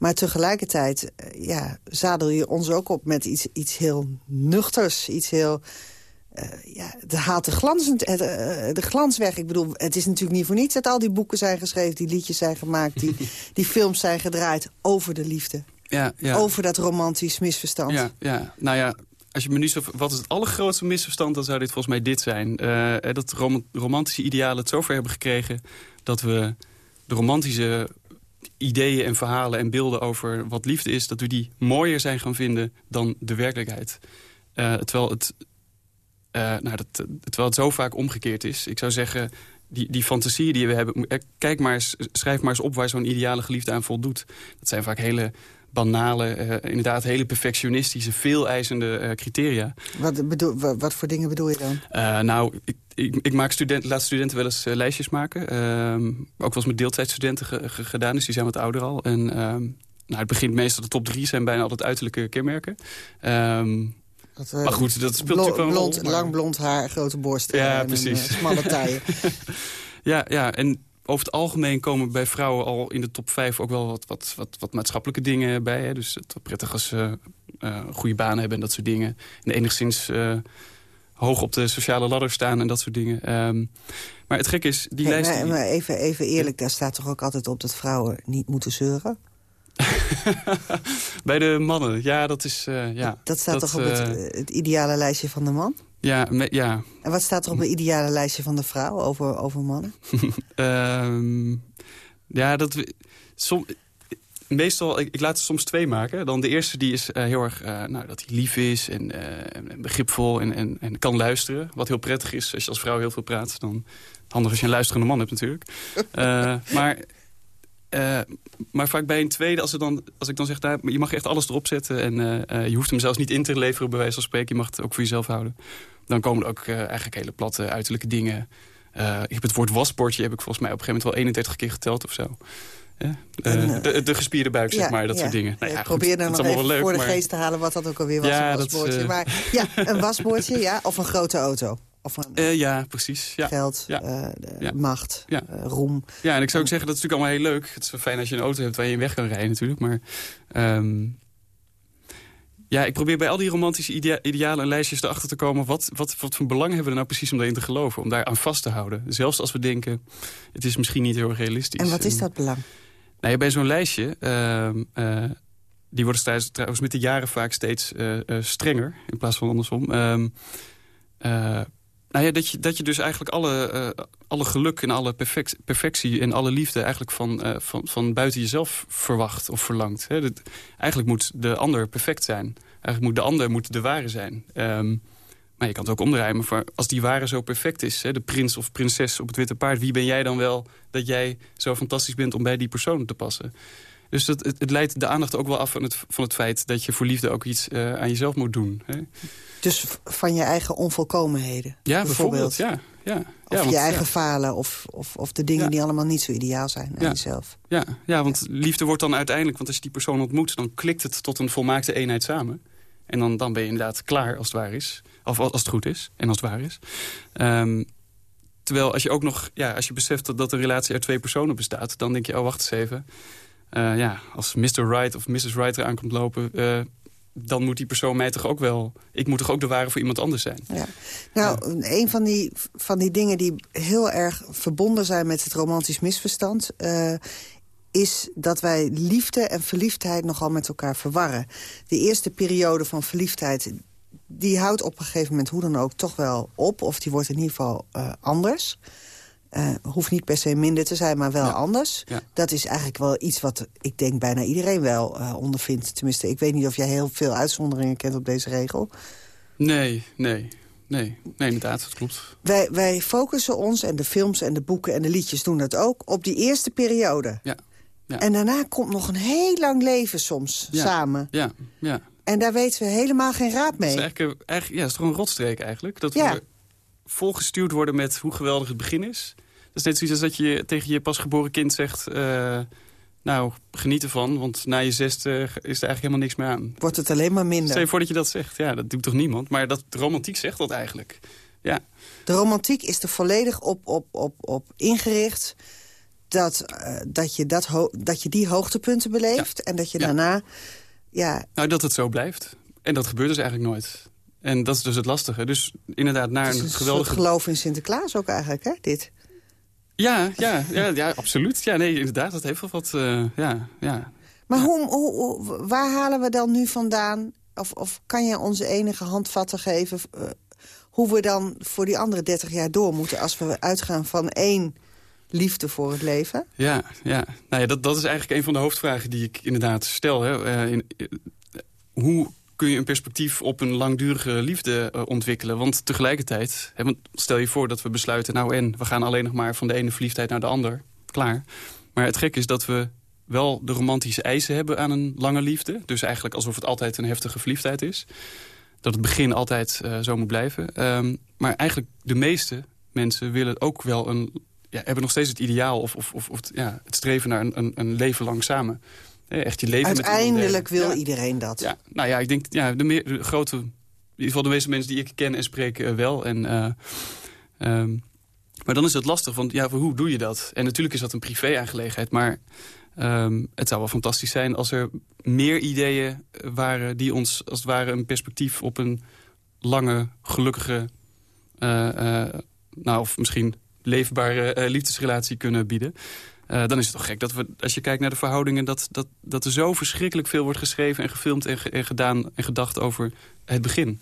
Maar tegelijkertijd ja, zadel je ons ook op met iets, iets heel nuchters. Iets heel uh, ja, het haalt de glans, het, uh, de glans weg. Ik bedoel, het is natuurlijk niet voor niets dat al die boeken zijn geschreven... die liedjes zijn gemaakt, die, die films zijn gedraaid over de liefde. Ja, ja. Over dat romantisch misverstand. Ja, ja. nou ja, als je me nu zo... Wat is het allergrootste misverstand, dan zou dit volgens mij dit zijn. Uh, dat rom romantische idealen het zover hebben gekregen... dat we de romantische ideeën en verhalen en beelden over wat liefde is... dat we die mooier zijn gaan vinden dan de werkelijkheid. Uh, terwijl, het, nou, dat, terwijl het zo vaak omgekeerd is. Ik zou zeggen, die, die fantasieën die we hebben... Kijk maar eens, schrijf maar eens op waar zo'n ideale geliefde aan voldoet. Dat zijn vaak hele banale, uh, inderdaad hele perfectionistische, veel eisende uh, criteria. Wat, bedoel, wat, wat, voor dingen bedoel je dan? Uh, nou, ik, ik, ik, maak studenten, laat studenten wel eens lijstjes maken. Ehm, ook wel eens met deeltijdstudenten ge, ge, gedaan, dus die zijn wat ouder al. En ehm, nou, het begint meestal, de top drie zijn bijna altijd uiterlijke kenmerken. Um, dat, maar goed, dat speelt natuurlijk wel een blond, rol. Maar... Lang blond haar, grote borst ja, en precies. Een, smalle taille. ja, ja, en over het algemeen komen bij vrouwen al in de top 5 ook wel wat, wat, wat, wat maatschappelijke dingen bij. Hè? Dus het prettig als ze uh, goede banen hebben en dat soort dingen. En enigszins uh, hoog op de sociale ladder staan en dat soort dingen. Um, maar het gek is, die hey, lijst... Maar, maar even, even eerlijk, daar staat toch ook altijd op dat vrouwen niet moeten zeuren? bij de mannen, ja, dat is... Uh, ja, dat, staat dat, toch op het, het ideale lijstje van de man? Ja, me, ja. En wat staat er op het ideale lijstje van de vrouw over, over mannen? um, ja, dat... Som, meestal, ik, ik, laat er soms twee maken. Dan de eerste die is uh, heel erg, uh, nou, dat hij lief is en, uh, en begripvol en, en, en, kan luisteren. Wat heel prettig is als je als vrouw heel veel praat. Dan handig als je een luisterende man hebt natuurlijk. maar... Uh, maar vaak bij een tweede, als, dan, als ik dan zeg... Nou, je mag echt alles erop zetten en uh, uh, je hoeft hem zelfs niet in te leveren... bij wijze van spreken, je mag het ook voor jezelf houden. Dan komen er ook eigenlijk hele platte uiterlijke dingen. ik heb het woord wasbordje heb ik volgens mij op een gegeven moment wel 31 keer geteld of zo. De, de, gespierde buik, zeg ja, maar, dat ja. soort dingen. Nou, ja, probeer dan nog even leuk, voor de maar... geest te halen wat dat ook alweer was, ja, een wasbordje. Dat, maar ja, een wasbordje, ja, of een grote auto. Of een, uh, ja, precies. Ja. Geld, ja. Uh, ja. macht, ja. Uh, roem. Ja, en ik zou ook zeggen, dat is natuurlijk allemaal heel leuk. Het is wel fijn als je een auto hebt waar je in weg kan rijden natuurlijk. Maar um, ja, ik probeer bij al die romantische idea idealen en lijstjes erachter te komen... Wat, wat, wat voor belang hebben we er nou precies om daarin te geloven? Om daar aan vast te houden. Zelfs als we denken, het is misschien niet heel realistisch. En wat is dat belang? Nou bij zo'n lijstje... die wordt trouwens, trouwens met de jaren vaak steeds strenger... in plaats van andersom... Um, Uh, nou ja, dat je, dat je dus eigenlijk alle, uh, alle geluk en alle perfect, perfectie en alle liefde... eigenlijk van, uh, van, van buiten jezelf verwacht of verlangt. Eigenlijk moet de ander perfect zijn. Eigenlijk moet de ander moet de ware zijn. Um, maar je kan het ook omdraaien. Maar als die ware zo perfect is, de prins of prinses op het witte paard... wie ben jij dan wel dat jij zo fantastisch bent om bij die persoon te passen? Dus dat, het, het leidt de aandacht ook wel af van het, van het feit... dat je voor liefde ook iets uh, aan jezelf moet doen. Hè? Dus van je eigen onvolkomenheden? Ja, bijvoorbeeld. bijvoorbeeld ja, ja. Of ja, je want, eigen ja. falen of, of, of de dingen die allemaal niet zo ideaal zijn aan jezelf. Ja, ja, want liefde wordt dan uiteindelijk... want als je die persoon ontmoet, dan klikt het tot een volmaakte eenheid samen. En dan, dan ben je inderdaad klaar als het waar is. Of als het goed is en als het waar is. Ehm, terwijl als je ook nog, ja, als je beseft dat, dat een relatie uit twee personen bestaat... dan denk je, oh, wacht eens even. Eh, ja, als Mr. Right of Mrs. Right eraan komt lopen... eh, dan moet die persoon mij toch ook wel... Ik moet toch ook de ware voor iemand anders zijn. Ja. Nou, een van die, van die dingen die heel erg verbonden zijn met het romantisch misverstand... eh, is dat wij liefde en verliefdheid nogal met elkaar verwarren. De eerste periode van verliefdheid... die houdt op een gegeven moment hoe dan ook toch wel op. Of die wordt in ieder geval anders. Uh, hoeft niet per se minder te zijn, maar wel Ja. anders. Ja. Dat is eigenlijk wel iets wat ik denk bijna iedereen wel eh, ondervindt. Tenminste, ik weet niet of jij heel veel uitzonderingen kent op deze regel. Nee, nee, nee. Nee, inderdaad, dat klopt. Wij, wij focussen ons, en de films en de boeken en de liedjes doen dat ook... op die eerste periode. Ja. ja. En daarna komt nog een heel lang leven soms Ja. samen. Ja, ja. En daar weten we helemaal geen raad Het mee. is eigenlijk, eh, eigenlijk, ja, het is toch een rotstreek eigenlijk. Dat Ja. we volgestuurd worden met hoe geweldig het begin is. Dat is net zoiets als dat je tegen je pasgeboren kind zegt... eh, nou, geniet ervan, want na je zesde is er eigenlijk helemaal niks meer aan. Wordt het alleen maar minder. Stel je voor dat je dat zegt. Ja, dat doet toch niemand? Maar dat, de romantiek zegt dat eigenlijk. Ja, De romantiek is er volledig op, op, op, op ingericht... Dat, eh, dat, je dat, dat je die hoogtepunten beleeft... en dat je Ja. daarna... Ja, nou dat het zo blijft. En dat gebeurt dus eigenlijk nooit. En dat is dus het lastige. Dus inderdaad, naar een, een geweldige... geloof in Sinterklaas ook eigenlijk, hè, dit? Ja, ja, ja, ja, absoluut. Ja, nee, inderdaad, dat heeft wel wat... eh, ja, ja. Maar hoe, hoe, hoe- waar halen we dan nu vandaan? Of, of kan je ons enige handvatten geven... eh, hoe we dan voor die andere 30 jaar door moeten... als we uitgaan van één liefde voor het leven? Ja, ja. Nou ja dat, dat is eigenlijk een van de hoofdvragen die ik inderdaad stel. Hè. Eh, in, hoe kun je een perspectief op een langdurige liefde eh, ontwikkelen? Want tegelijkertijd, hè, want stel je voor dat we besluiten... nou en, we gaan alleen nog maar van de ene verliefdheid naar de ander. Klaar. Maar het gek is dat we wel de romantische eisen hebben aan een lange liefde. Dus eigenlijk alsof het altijd een heftige verliefdheid is. Dat het begin altijd eh, zo moet blijven. Ehm, maar eigenlijk de meeste mensen willen ook wel een ja, hebben nog steeds het ideaal of, of, of, ja, het streven naar een, een, een leven lang samen. Eh, Echt je leven Uiteindelijk wil Ja. iedereen dat. Ja, nou ja, ik denk ja, de, meer, de grote, in ieder geval de meeste mensen die ik ken en spreek eh, wel. En, eh, ehm, maar dan is het lastig, want ja, hoe doe je dat? En natuurlijk is dat een privé-aangelegenheid, maar ehm, het zou wel fantastisch zijn als er meer ideeën waren die ons als het ware een perspectief op een lange, gelukkige, eh, eh, nou of misschien leefbare eh, liefdesrelatie kunnen bieden. Eh, dan is het toch gek dat we, als je kijkt naar de verhoudingen... dat, dat, dat er zo verschrikkelijk veel wordt geschreven en gefilmd en, ge- en gedaan en gedacht over het begin.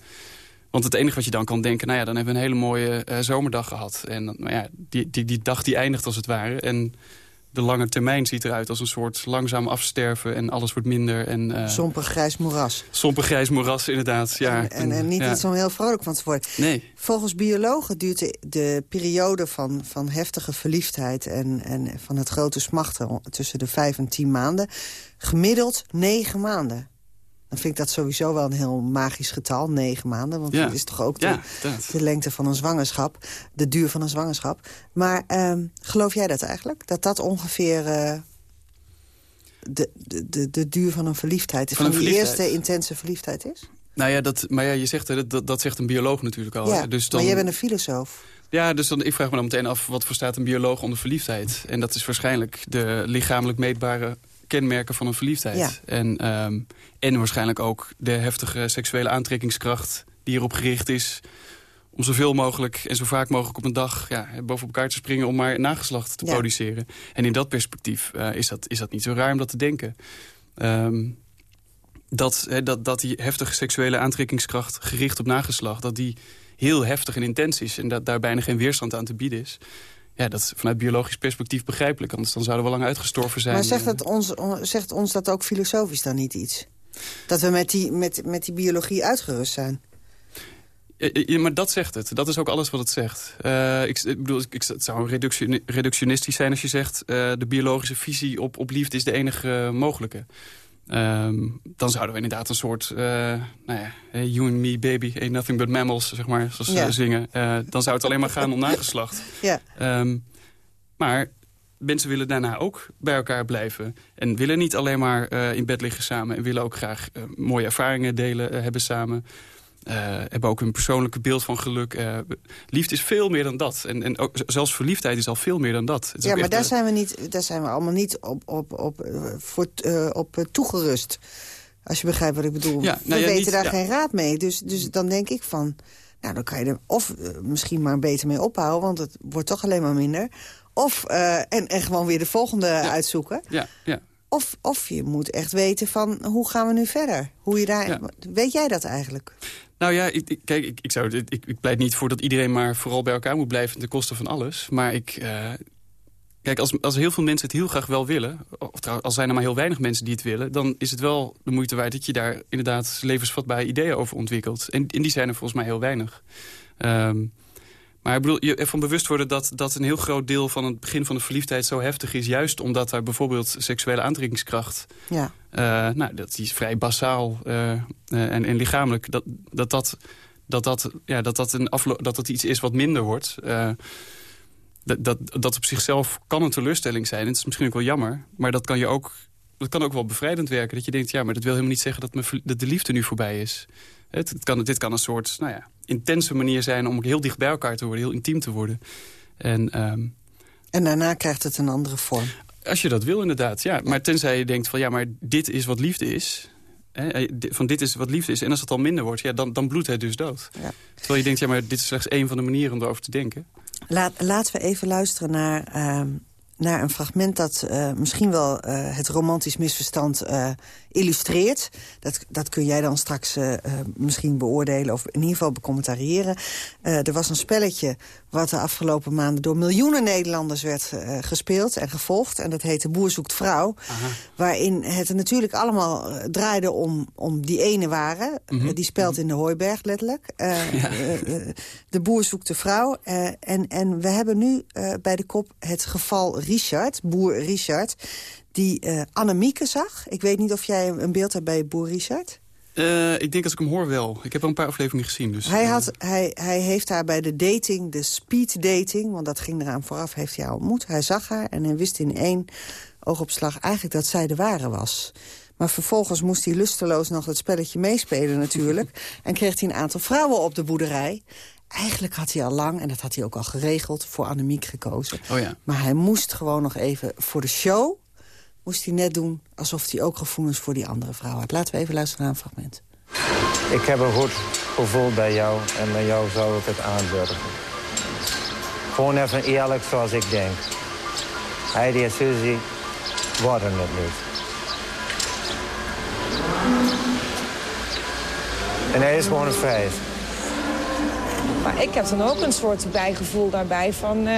Want het enige wat je dan kan denken, nou ja, dan hebben we een hele mooie eh, zomerdag gehad. En nou ja, die, die, die dag die eindigt als het ware. En de lange termijn ziet eruit als een soort langzaam afsterven en alles wordt minder. En, eh Sompig grijs moeras. sompig grijs moeras, inderdaad. Ja, En, en niet ja. iets om heel vrolijk van te worden. Nee. Volgens biologen duurt de, de periode van, van heftige verliefdheid... En, en van het grote smachten tussen de vijf en tien maanden... gemiddeld negen maanden. Dan vind ik dat sowieso wel een heel magisch getal, negen maanden. Want Ja. dat is toch ook de, Ja, de lengte van een zwangerschap. De duur van een zwangerschap. Maar ehm, geloof jij dat eigenlijk? Dat dat ongeveer... eh, de, de, de, de duur van een verliefdheid, Van van, die verliefdheid. eerste intense verliefdheid is? Nou ja, dat, maar ja, je zegt, hè, dat, dat zegt een bioloog natuurlijk al. ja, dus dan, maar jij bent een filosoof. Ja, dus dan, ik vraag me dan meteen af, wat verstaat een bioloog onder verliefdheid? En dat is waarschijnlijk de lichamelijk meetbare kenmerken van een verliefdheid. Ja. En, ehm, en waarschijnlijk ook de heftige seksuele aantrekkingskracht die erop gericht is... om zoveel mogelijk en zo vaak mogelijk op een dag ja, boven elkaar te springen... om maar nageslacht te Ja. produceren. En in dat perspectief eh, is, dat, is dat niet zo raar om dat te denken. Ehm, dat, dat, dat die heftige seksuele aantrekkingskracht gericht op nageslacht... dat die heel heftig en intens is en dat daar bijna geen weerstand aan te bieden is... Ja, dat is vanuit biologisch perspectief begrijpelijk. Anders dan zouden we lang uitgestorven zijn. Maar zegt, het ons, on- zegt ons dat ook filosofisch dan niet iets? Dat we met die, met, met die biologie uitgerust zijn? Ja, maar dat zegt het. Dat is ook alles wat het zegt. Eh, ik, ik bedoel, ik, het zou reductioni- reductionistisch zijn als je zegt... eh, de biologische visie op, op liefde is de enige eh, mogelijke. Ehm, dan zouden we inderdaad een soort... eh, nou ja, you and me, baby, ain't nothing but mammals, zeg maar, zoals ze zingen. Eh, dan zou het alleen maar gaan om nageslacht. Ja. Ehm, maar mensen willen daarna ook bij elkaar blijven. En willen niet alleen maar eh, in bed liggen samen... en willen ook graag mooie ervaringen delen, hebben samen... Eh, hebben ook een persoonlijke beeld van geluk. Eh, liefde is veel meer dan dat. En, en ook, zelfs verliefdheid is al veel meer dan dat. Ja, maar echt, daar zijn we, niet, daar zijn we allemaal niet op, op, op, eh, voor, op toegerust. Als je begrijpt wat ik bedoel. Ja, nou we ja, weten niet- daar ja. geen raad mee. Dus, dus dan denk ik van... Nou, dan kan je er of misschien maar beter mee ophouden... want het wordt toch alleen maar minder. Of, en, en gewoon weer de volgende uitzoeken. Ja, ja. Of, of je moet echt weten van hoe gaan we nu verder? Hoe je daar, Weet jij dat eigenlijk? Nou ja, ik, kijk, ik, ik, zou, ik, pleit niet voor dat iedereen maar vooral bij elkaar moet blijven... ten koste van alles. Maar ik... eh, kijk, als, als heel veel mensen het heel graag wel willen... of trouwens, als zijn er maar heel weinig mensen die het willen... dan is het wel de moeite waard dat je daar inderdaad levensvatbare ideeën over ontwikkelt. En, en die zijn er volgens mij heel weinig. Ehm, maar ik bedoel, je ervan bewust worden dat, dat een heel groot deel van het begin van de verliefdheid zo heftig is... juist omdat er bijvoorbeeld seksuele aantrekkingskracht... Ja. eh, nou, dat is vrij basaal eh, eh, en, en lichamelijk... dat dat, dat, dat, dat, ja, dat, dat, een dat dat iets is wat minder wordt... dat, dat, dat op zichzelf kan een teleurstelling zijn. Het is misschien ook wel jammer. Maar dat kan, je ook, dat kan ook wel bevrijdend werken. Dat je denkt, ja, maar dat wil helemaal niet zeggen dat, mijn, dat de liefde nu voorbij is. Het, het kan, dit kan een soort nou ja, intense manier zijn om ook heel dicht bij elkaar te worden. Heel intiem te worden. En, ehm, En daarna krijgt het een andere vorm. als je dat wil, inderdaad. Ja. Maar tenzij je denkt van, ja, maar dit is wat liefde is... Hè, van dit is wat liefde is. En als het al minder wordt, ja, dan, dan bloedt hij dus dood. Ja. Terwijl je denkt, ja, maar dit is slechts één van de manieren om erover te denken. Laat, laten we even luisteren naar, uh, naar een fragment... dat uh, misschien wel uh, het romantisch misverstand illustreert. Dat, dat kun jij dan straks misschien beoordelen of in ieder geval becommentariëren. er was een spelletje wat de afgelopen maanden door miljoenen Nederlanders werd gespeeld en gevolgd. En dat heette Boer zoekt vrouw. Aha. Waarin het natuurlijk allemaal draaide om, om die ene waren. Mm -hmm. uh, die spelt in de hooiberg letterlijk. Ja. de boer zoekt de vrouw. en, en we hebben nu bij de kop het geval Richard, boer Richard... die Annemieke zag. Ik weet niet of jij een beeld hebt bij boer Richard... Uh, ik denk als ik hem hoor wel. Ik heb al een paar afleveringen gezien. Dus, hij, had, hij, hij heeft haar bij de dating, de speed dating... want dat ging eraan vooraf, heeft hij haar ontmoet. Hij zag haar en hij wist in één oogopslag eigenlijk dat zij de ware was. Maar vervolgens moest hij lusteloos nog het spelletje meespelen natuurlijk. en kreeg hij een aantal vrouwen op de boerderij. Eigenlijk had hij al lang, en dat had hij ook al geregeld... voor Annemiek gekozen. Oh ja. Maar hij moest gewoon nog even voor de show moest hij net doen alsof hij ook gevoelens voor die andere vrouw had. Laten we even luisteren naar een fragment. Ik heb een goed gevoel bij jou en bij jou zou ik het aandurven. Gewoon even eerlijk zoals ik denk. Heidi en Suzy worden het niet. En hij is gewoon een feit. Maar ik heb dan ook een soort bijgevoel daarbij van... Uh,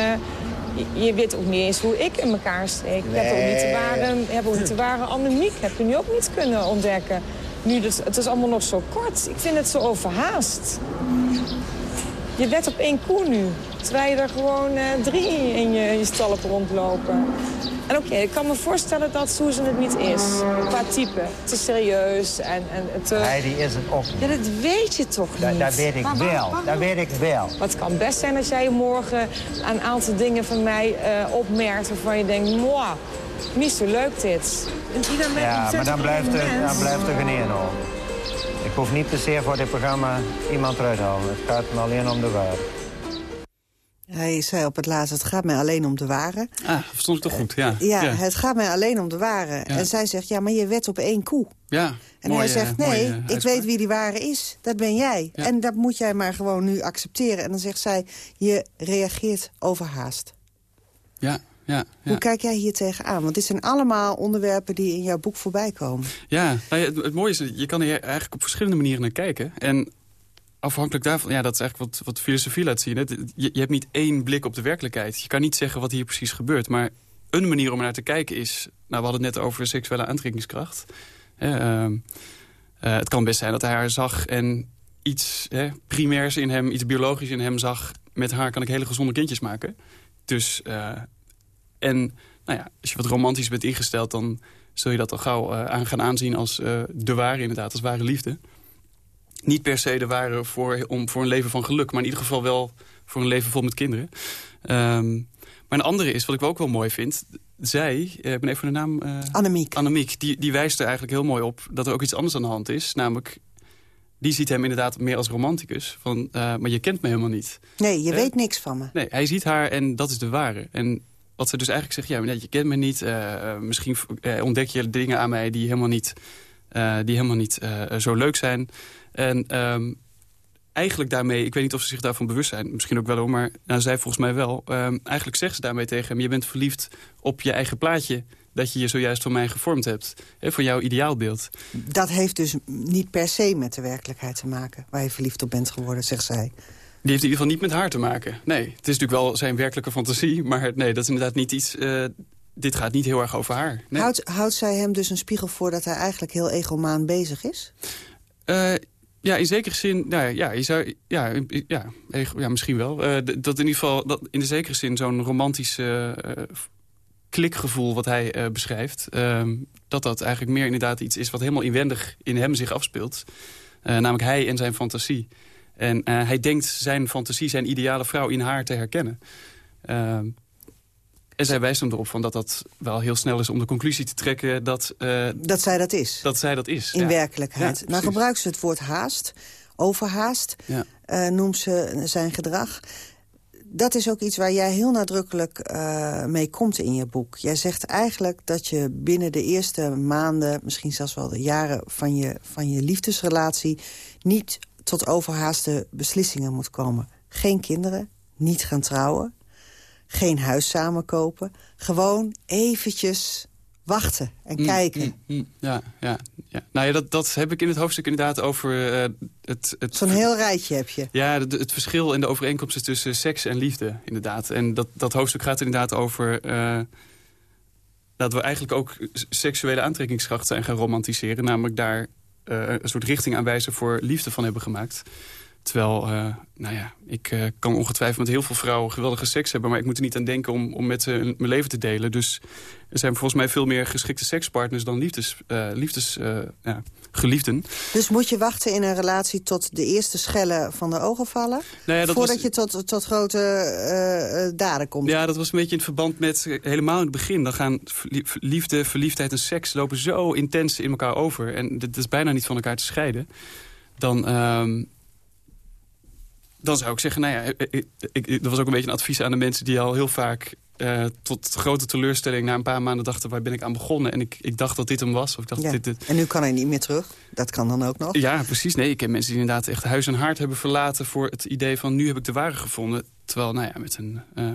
je, weet ook niet eens hoe ik in elkaar steek. Nee. Ik heb ook niet de ware, heb ook niet de ware. Heb je nu ook niet kunnen ontdekken. Nu, dus, het is allemaal nog zo kort. Ik vind het zo overhaast. Je let op één koe nu. Terwijl je er gewoon uh, drie in je, je stallen rondlopen. En oké, okay, ik kan me voorstellen dat Susan het niet is. Qua type. Te serieus en, en te... Heidi is het ook Ja, dat weet je toch niet? Da dat weet ik wel. Dat weet ik wel. Maar het kan best zijn dat jij morgen een aantal dingen van mij uh, opmerkt... waarvan je denkt, moi, niet zo leuk dit. Ja, maar dan blijft, er, dan blijft er geen één Ik hoef niet te zeer voor dit programma iemand eruit te halen. Het gaat me alleen om de waarde. Hij zei op het laatst, het gaat mij alleen om de ware. Ah, verstond ik toch goed, ja. Ja, ja. het gaat mij alleen om de ware. Ja. En zij zegt, ja, maar je wet op één koe. Ja, En hij zegt, nee, mooie, ik weet wie die ware is. Dat ben jij. Ja. En dat moet jij maar gewoon nu accepteren. En dan zegt zij, je reageert overhaast. Ja, ja, Hoe kijk jij hier tegenaan? Want dit zijn allemaal onderwerpen die in jouw boek voorbij komen. Ja, nou ja het, het, mooie is, je kan hier eigenlijk op verschillende manieren naar kijken. En afhankelijk daarvan, ja, dat is eigenlijk wat, wat filosofie laat zien. Hè? Je, je hebt niet één blik op de werkelijkheid. Je kan niet zeggen wat hier precies gebeurt. Maar een manier om er naar te kijken is... Nou, we hadden het net over seksuele aantrekkingskracht. Uh, uh, het kan best zijn dat hij haar zag en iets hè, primairs in hem... iets biologisch in hem zag. Met haar kan ik hele gezonde kindjes maken. Dus, uh, en nou ja, als je wat romantisch bent ingesteld... dan zul je dat al gauw aan gaan aanzien als de ware inderdaad, als ware liefde niet per se de ware voor, om, voor een leven van geluk... maar in ieder geval wel voor een leven vol met kinderen. Um, maar een andere is, wat ik ook wel mooi vind... zij, eh, ik ben even de naam... Uh, Annemiek. Annemiek, die, die wijst er eigenlijk heel mooi op... dat er ook iets anders aan de hand is. Namelijk, die ziet hem inderdaad meer als romanticus. Van, uh, maar je kent me helemaal niet. Nee, je weet niks van me. Nee, hij ziet haar en dat is de ware. En wat ze dus eigenlijk zegt, ja, je kent me niet. Uh, misschien ontdek je dingen aan mij die helemaal niet, die helemaal niet zo leuk zijn... En um, eigenlijk daarmee, ik weet niet of ze zich daarvan bewust zijn. Misschien ook wel hoor, maar nou, zij volgens mij wel. Um, eigenlijk zegt ze daarmee tegen hem... je bent verliefd op je eigen plaatje dat je je zojuist voor mij gevormd hebt. Hè, voor jouw ideaalbeeld. Dat heeft dus niet per se met de werkelijkheid te maken... waar je verliefd op bent geworden, zegt zij. Die heeft in ieder geval niet met haar te maken. Nee, het is natuurlijk wel zijn werkelijke fantasie... maar nee, dat is inderdaad niet iets... Uh, dit gaat niet heel erg over haar. Nee. Houdt, houdt zij hem dus een spiegel voor dat hij eigenlijk heel egomaan bezig is? Uh, ja, in zekere zin, nou ja, je zou, ja, ja, ja misschien wel. Uh, dat in ieder geval, dat in de zekere zin zo'n romantisch uh, klikgevoel wat hij uh, beschrijft... Uh, dat dat eigenlijk meer inderdaad iets is wat helemaal inwendig in hem zich afspeelt. namelijk hij en zijn fantasie. En hij denkt zijn fantasie, zijn ideale vrouw in haar te herkennen. Ehm, en zij wijst hem erop van dat dat wel heel snel is om de conclusie te trekken dat... Uh, dat zij dat is. Dat zij dat is, In ja. werkelijkheid. Ja, nou gebruikt ze het woord haast, overhaast, ja. uh, noemt ze zijn gedrag. dat is ook iets waar jij heel nadrukkelijk mee komt in je boek. Jij zegt eigenlijk dat je binnen de eerste maanden... misschien zelfs wel de jaren van je, van je liefdesrelatie... niet tot overhaaste beslissingen moet komen. Geen kinderen, niet gaan trouwen, geen huis samen kopen. Gewoon eventjes wachten en mm, kijken. Mm, mm. ja, ja, ja. Nou ja, dat, dat heb ik in het hoofdstuk inderdaad over uh, het... het Zo'n heel rijtje heb je. Ja, het, het verschil en de overeenkomsten tussen seks en liefde, inderdaad. En dat, dat hoofdstuk gaat inderdaad over... Uh, dat we eigenlijk ook seksuele aantrekkingskracht zijn gaan romantiseren. Namelijk daar een soort richting aanwijzen voor liefde van hebben gemaakt. Terwijl, uh, nou ja, ik uh, kan ongetwijfeld met heel veel vrouwen geweldige seks hebben... maar ik moet er niet aan denken om, om met ze mijn leven te delen. Dus er zijn volgens mij veel meer geschikte sekspartners dan liefdes, uh, liefdes ja, geliefden. Dus moet je wachten in een relatie tot de eerste schellen van de ogen vallen... Nou ja, voordat je tot, tot grote daden komt? Ja, dat was een beetje in verband met helemaal in het begin. Dan gaan liefde, verliefdheid en seks lopen zo intens in elkaar over. En dat is bijna niet van elkaar te scheiden. Dan... Dan zou ik zeggen, nou ja, ik, ik, dat was ook een beetje een advies aan de mensen die al heel vaak uh, tot grote teleurstelling na een paar maanden dachten... waar ben ik aan begonnen? En ik, ik dacht dat dit hem was. Of ik dacht ja. dit, dit... En nu kan hij niet meer terug? Dat kan dan ook nog? Ja, precies. Nee, ik ken mensen die inderdaad echt huis en hart hebben verlaten... voor het idee van nu heb ik de ware gevonden. Terwijl, nou ja, met een uh,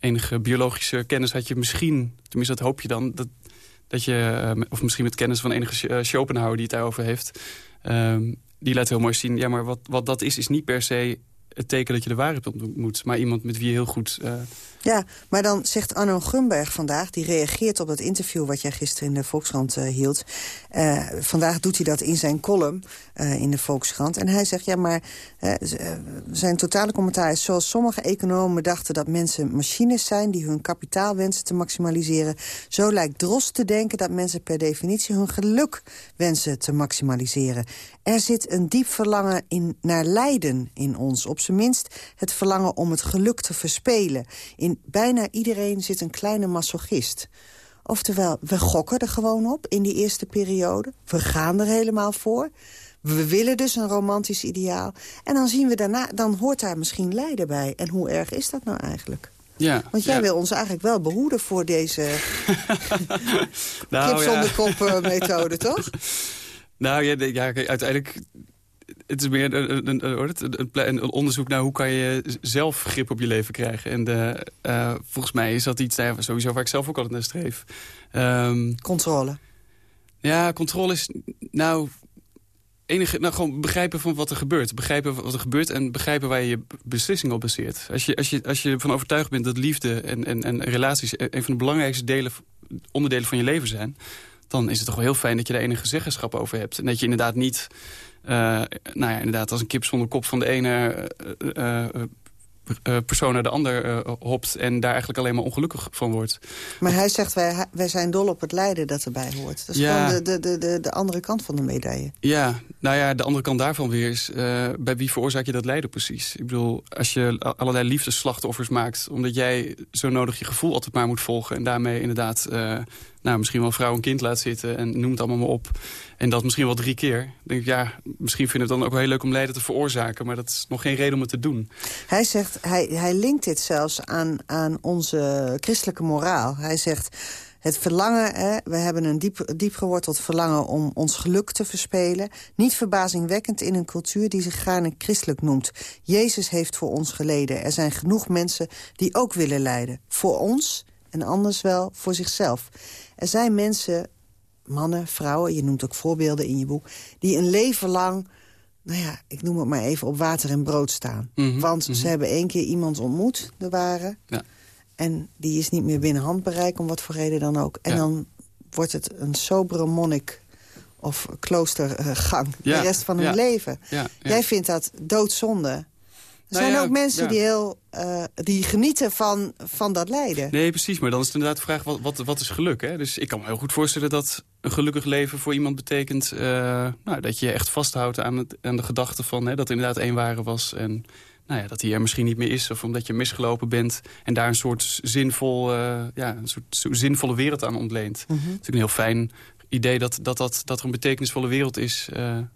enige biologische kennis had je misschien... tenminste, dat hoop je dan... dat, dat je, uh, of misschien met kennis van enige Schopenhauer die het daarover heeft... Die laat heel mooi zien... ja, maar wat, wat dat is, is niet per se het teken dat je de waarheid ontmoet. Maar iemand met wie je heel goed... Ja, maar dan zegt Arno Grunberg vandaag... die reageert op het interview wat jij gisteren in de Volkskrant uh, hield. Uh, vandaag doet hij dat in zijn column in de Volkskrant. En hij zegt, ja, maar zijn totale commentaar is... zoals sommige economen dachten dat mensen machines zijn... die hun kapitaal wensen te maximaliseren. Zo lijkt Drost te denken dat mensen per definitie hun geluk wensen te maximaliseren. Er zit een diep verlangen in, naar lijden in ons. Op zijn minst het verlangen om het geluk te verspelen. In bijna iedereen zit een kleine masochist. Oftewel, we gokken er gewoon op in die eerste periode. We gaan er helemaal voor. We willen dus een romantisch ideaal. En dan zien we daarna, dan hoort daar misschien lijden bij. En hoe erg is dat nou eigenlijk? Ja, Want jij wil ons eigenlijk wel behoeden voor deze nou, kip zonder kop methode, toch? Nou ja, ja uiteindelijk... Het is meer een, een, een, een, onderzoek naar hoe kan je zelf grip op je leven krijgen. En de, uh, volgens mij is dat iets nou sowieso waar ik zelf ook altijd naar streef. Um, controle. Ja, controle is... Nou, enige, nou, gewoon begrijpen van wat er gebeurt. Begrijpen wat er gebeurt en begrijpen waar je je beslissing op baseert. Als je, als je, als je ervan overtuigd bent dat liefde en, en, en relaties... een van de belangrijkste delen, onderdelen van je leven zijn dan is het toch wel heel fijn dat je daar enige zeggenschap over hebt. En dat je inderdaad niet, uh, nou ja, inderdaad als een kip zonder kop van de ene uh, uh, persoon naar de ander hopt... en daar eigenlijk alleen maar ongelukkig van wordt. Maar hij zegt, wij, wij zijn dol op het lijden dat erbij hoort. Dat is ja. gewoon de, de, de, de andere kant van de medaille. Ja, nou ja, de andere kant daarvan weer is... bij wie veroorzaak je dat lijden precies? Ik bedoel, als je allerlei liefdesslachtoffers maakt... omdat jij zo nodig je gevoel altijd maar moet volgen... en daarmee inderdaad nou, misschien wel vrouw en kind laat zitten en noem het allemaal maar op. En dat misschien wel drie keer. Denk ik, ja, misschien vind ik het dan ook wel heel leuk om lijden te veroorzaken. Maar dat is nog geen reden om het te doen. Hij zegt, hij, hij linkt dit zelfs aan, aan onze christelijke moraal. Hij zegt, het verlangen, hè, we hebben een diep, diep geworteld verlangen om ons geluk te verspelen. Niet verbazingwekkend in een cultuur die zich gaarne christelijk noemt. Jezus heeft voor ons geleden. Er zijn genoeg mensen die ook willen lijden. Voor ons en anders wel voor zichzelf. Er zijn mensen, mannen, vrouwen, je noemt ook voorbeelden in je boek... die een leven lang, nou ja, ik noem het maar even, op water en brood staan. Mhm, Want ze mhm. hebben één keer iemand ontmoet, de ware... Ja. en die is niet meer binnen handbereik, om wat voor reden dan ook. En dan wordt het een sobere monnik of kloostergang de rest van hun leven. Jij vindt dat doodzonde. Er nou zijn ook mensen die, heel, uh, die genieten van, van dat lijden. Nee, precies. Maar dan is het inderdaad de vraag, wat, wat, wat is geluk? Hè? Dus ik kan me heel goed voorstellen dat een gelukkig leven voor iemand betekent... Uh, nou, dat je echt vasthoudt aan, het, aan de gedachte van hè, dat er inderdaad één ware was... en nou ja, dat hij er misschien niet meer is of omdat je misgelopen bent... en daar een soort, zinvol, uh, ja, een soort zinvolle wereld aan ontleent. Mm -hmm. Het is natuurlijk een heel fijn idee dat, dat, dat, dat er een betekenisvolle wereld is...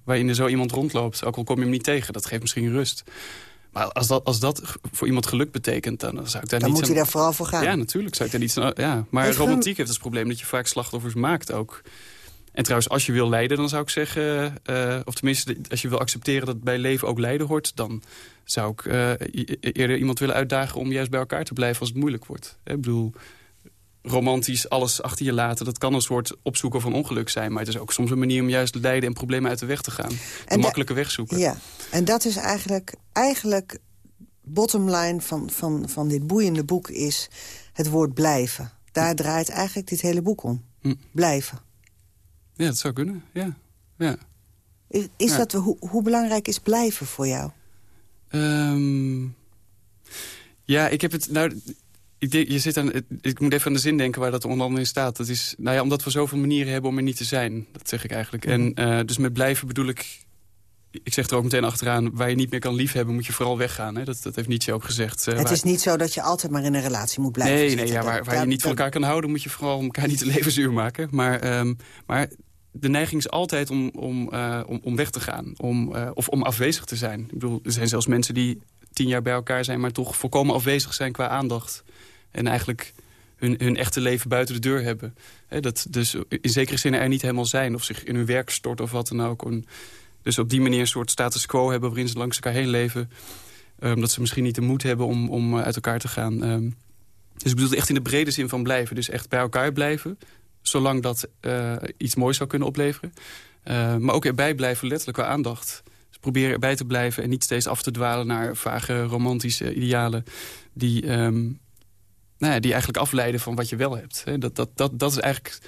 waarin er zo iemand rondloopt. Ook al kom je hem niet tegen, dat geeft misschien rust. Maar als dat, als dat voor iemand geluk betekent, dan zou ik daar dan niet... moet hij daar vooral voor gaan. Ja, natuurlijk zou ik daar niet... Ja. Maar Heeft romantiek heeft als probleem dat je vaak slachtoffers maakt ook. En trouwens, als je wil lijden, dan zou ik zeggen... uh, of tenminste, als je wil accepteren dat bij leven ook lijden hoort... dan zou ik uh, eerder iemand willen uitdagen om juist bij elkaar te blijven als het moeilijk wordt. Ik bedoel, romantisch alles achter je laten... dat kan een soort opzoeken van ongeluk zijn. Maar het is ook soms een manier om juist lijden en problemen uit de weg te gaan. De makkelijke weg zoeken. Ja, en dat is eigenlijk... eigenlijk bottom line van, van, van dit boeiende boek is het woord blijven. Daar draait eigenlijk dit hele boek om. Hm. Blijven. Ja, dat zou kunnen, ja. ja. Is, is Ja. Dat, hoe, hoe belangrijk is blijven voor jou? Ehm, ja, ik heb het... Nou, ik, denk, je zit aan, ik moet even aan de zin denken waar dat onder andere in staat. Dat is, nou ja, omdat we zoveel manieren hebben om er niet te zijn. Dat zeg ik eigenlijk. En eh, dus met blijven bedoel ik... Ik zeg er ook meteen achteraan, waar je niet meer kan liefhebben... moet je vooral weggaan. Hè? Dat, dat heeft Nietzsche ook gezegd. Eh, het waar- is niet zo dat je altijd maar in een relatie moet blijven Nee, zitten. nee ja, waar, Dat- waar je dat- niet van elkaar kan houden... moet je vooral elkaar niet het leven zuur maken. Maar, ehm, maar de neiging is altijd om, om, eh, om, om weg te gaan. Om, eh, of om afwezig te zijn. Ik bedoel, er zijn zelfs mensen die tien jaar bij elkaar zijn... maar toch volkomen afwezig zijn qua aandacht. En eigenlijk hun, hun echte leven buiten de deur hebben. Hè, dat dus in zekere zin er niet helemaal zijn. Of zich in hun werk storten of wat dan ook. En dus op die manier een soort status quo hebben... waarin ze langs elkaar heen leven. Ehm, dat ze misschien niet de moed hebben om, om eh, uit elkaar te gaan. Ehm, dus ik bedoel echt in de brede zin van blijven. Dus echt bij elkaar blijven. Zolang dat eh, iets moois zou kunnen opleveren. Eh, maar ook erbij blijven, letterlijk qua aandacht. Dus proberen erbij te blijven en niet steeds af te dwalen... naar vage romantische idealen die, ehm, nou ja, die eigenlijk afleiden van wat je wel hebt. Dat, dat, dat, dat is eigenlijk...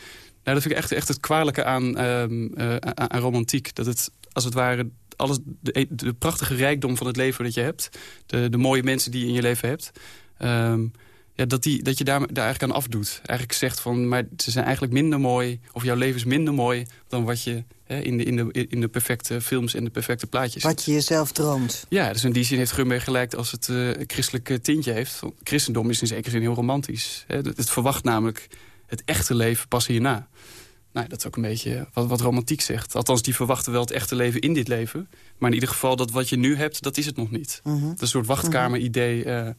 Nou, dat vind ik echt, echt het kwalijke aan, ehm, eh, aan romantiek. Dat het, als het ware, alles, de, de prachtige rijkdom van het leven dat je hebt... de, de mooie mensen die je in je leven hebt... ehm, ja, dat, die, dat je daar, daar eigenlijk aan afdoet. Eigenlijk zegt van, maar ze zijn eigenlijk minder mooi... of jouw leven is minder mooi dan wat je hè, in, de, in, de, in de perfecte films en de perfecte plaatjes Wat je jezelf droomt. ja, dus in die zin heeft Grunberg gelijk als het eh, een christelijk eh, tintje heeft. Want Christendom is in zekere zin heel romantisch. Hè. Het, het verwacht namelijk het echte leven pas hierna. Nou, dat is ook een beetje wat, wat romantiek zegt. Althans, die verwachten wel het echte leven in dit leven. Maar in ieder geval, dat wat je nu hebt, dat is het nog niet. Mhm. Dat is een soort wachtkamer-idee. eh, eh,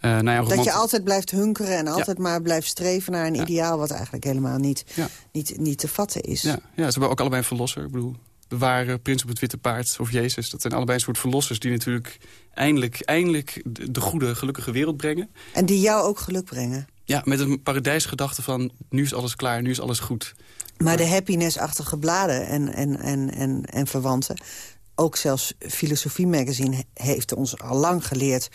nou ja, Dat je altijd blijft hunkeren en altijd maar blijft streven naar een ideaal... wat eigenlijk helemaal niet, niet, niet te vatten is. Ja, ja, ze hebben ook allebei een verlosser. Ik bedoel, de ware prins op het witte paard of Jezus. Dat zijn allebei een soort verlossers die natuurlijk eindelijk, eindelijk de, de goede, gelukkige wereld brengen. En die jou ook geluk brengen. Ja, met een paradijsgedachte van nu is alles klaar, nu is alles goed. Maar de happiness-achtige bladen en, en, en, en, en verwanten... ook zelfs Filosofie Magazine heeft ons al lang geleerd...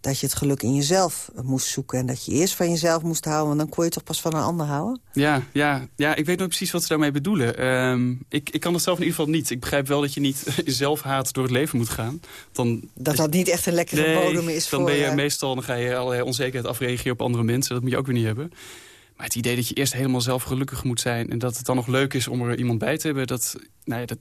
dat je het geluk in jezelf moest zoeken... en dat je eerst van jezelf moest houden... want dan kon je toch pas van een ander houden? Ja, ja, ja, ik weet nooit precies wat ze daarmee bedoelen. Ehm, ik, ik kan dat zelf in ieder geval niet. Ik begrijp wel dat je niet zelfhaat door het leven moet gaan. Dan, Dat dat niet echt een lekkere nee, bodem is dan voor... ben je eh, meestal dan ga je allerlei onzekerheid afreageren op andere mensen. Dat moet je ook weer niet hebben. Maar het idee dat je eerst helemaal zelf gelukkig moet zijn... en dat het dan nog leuk is om er iemand bij te hebben... dat, nou ja, dat,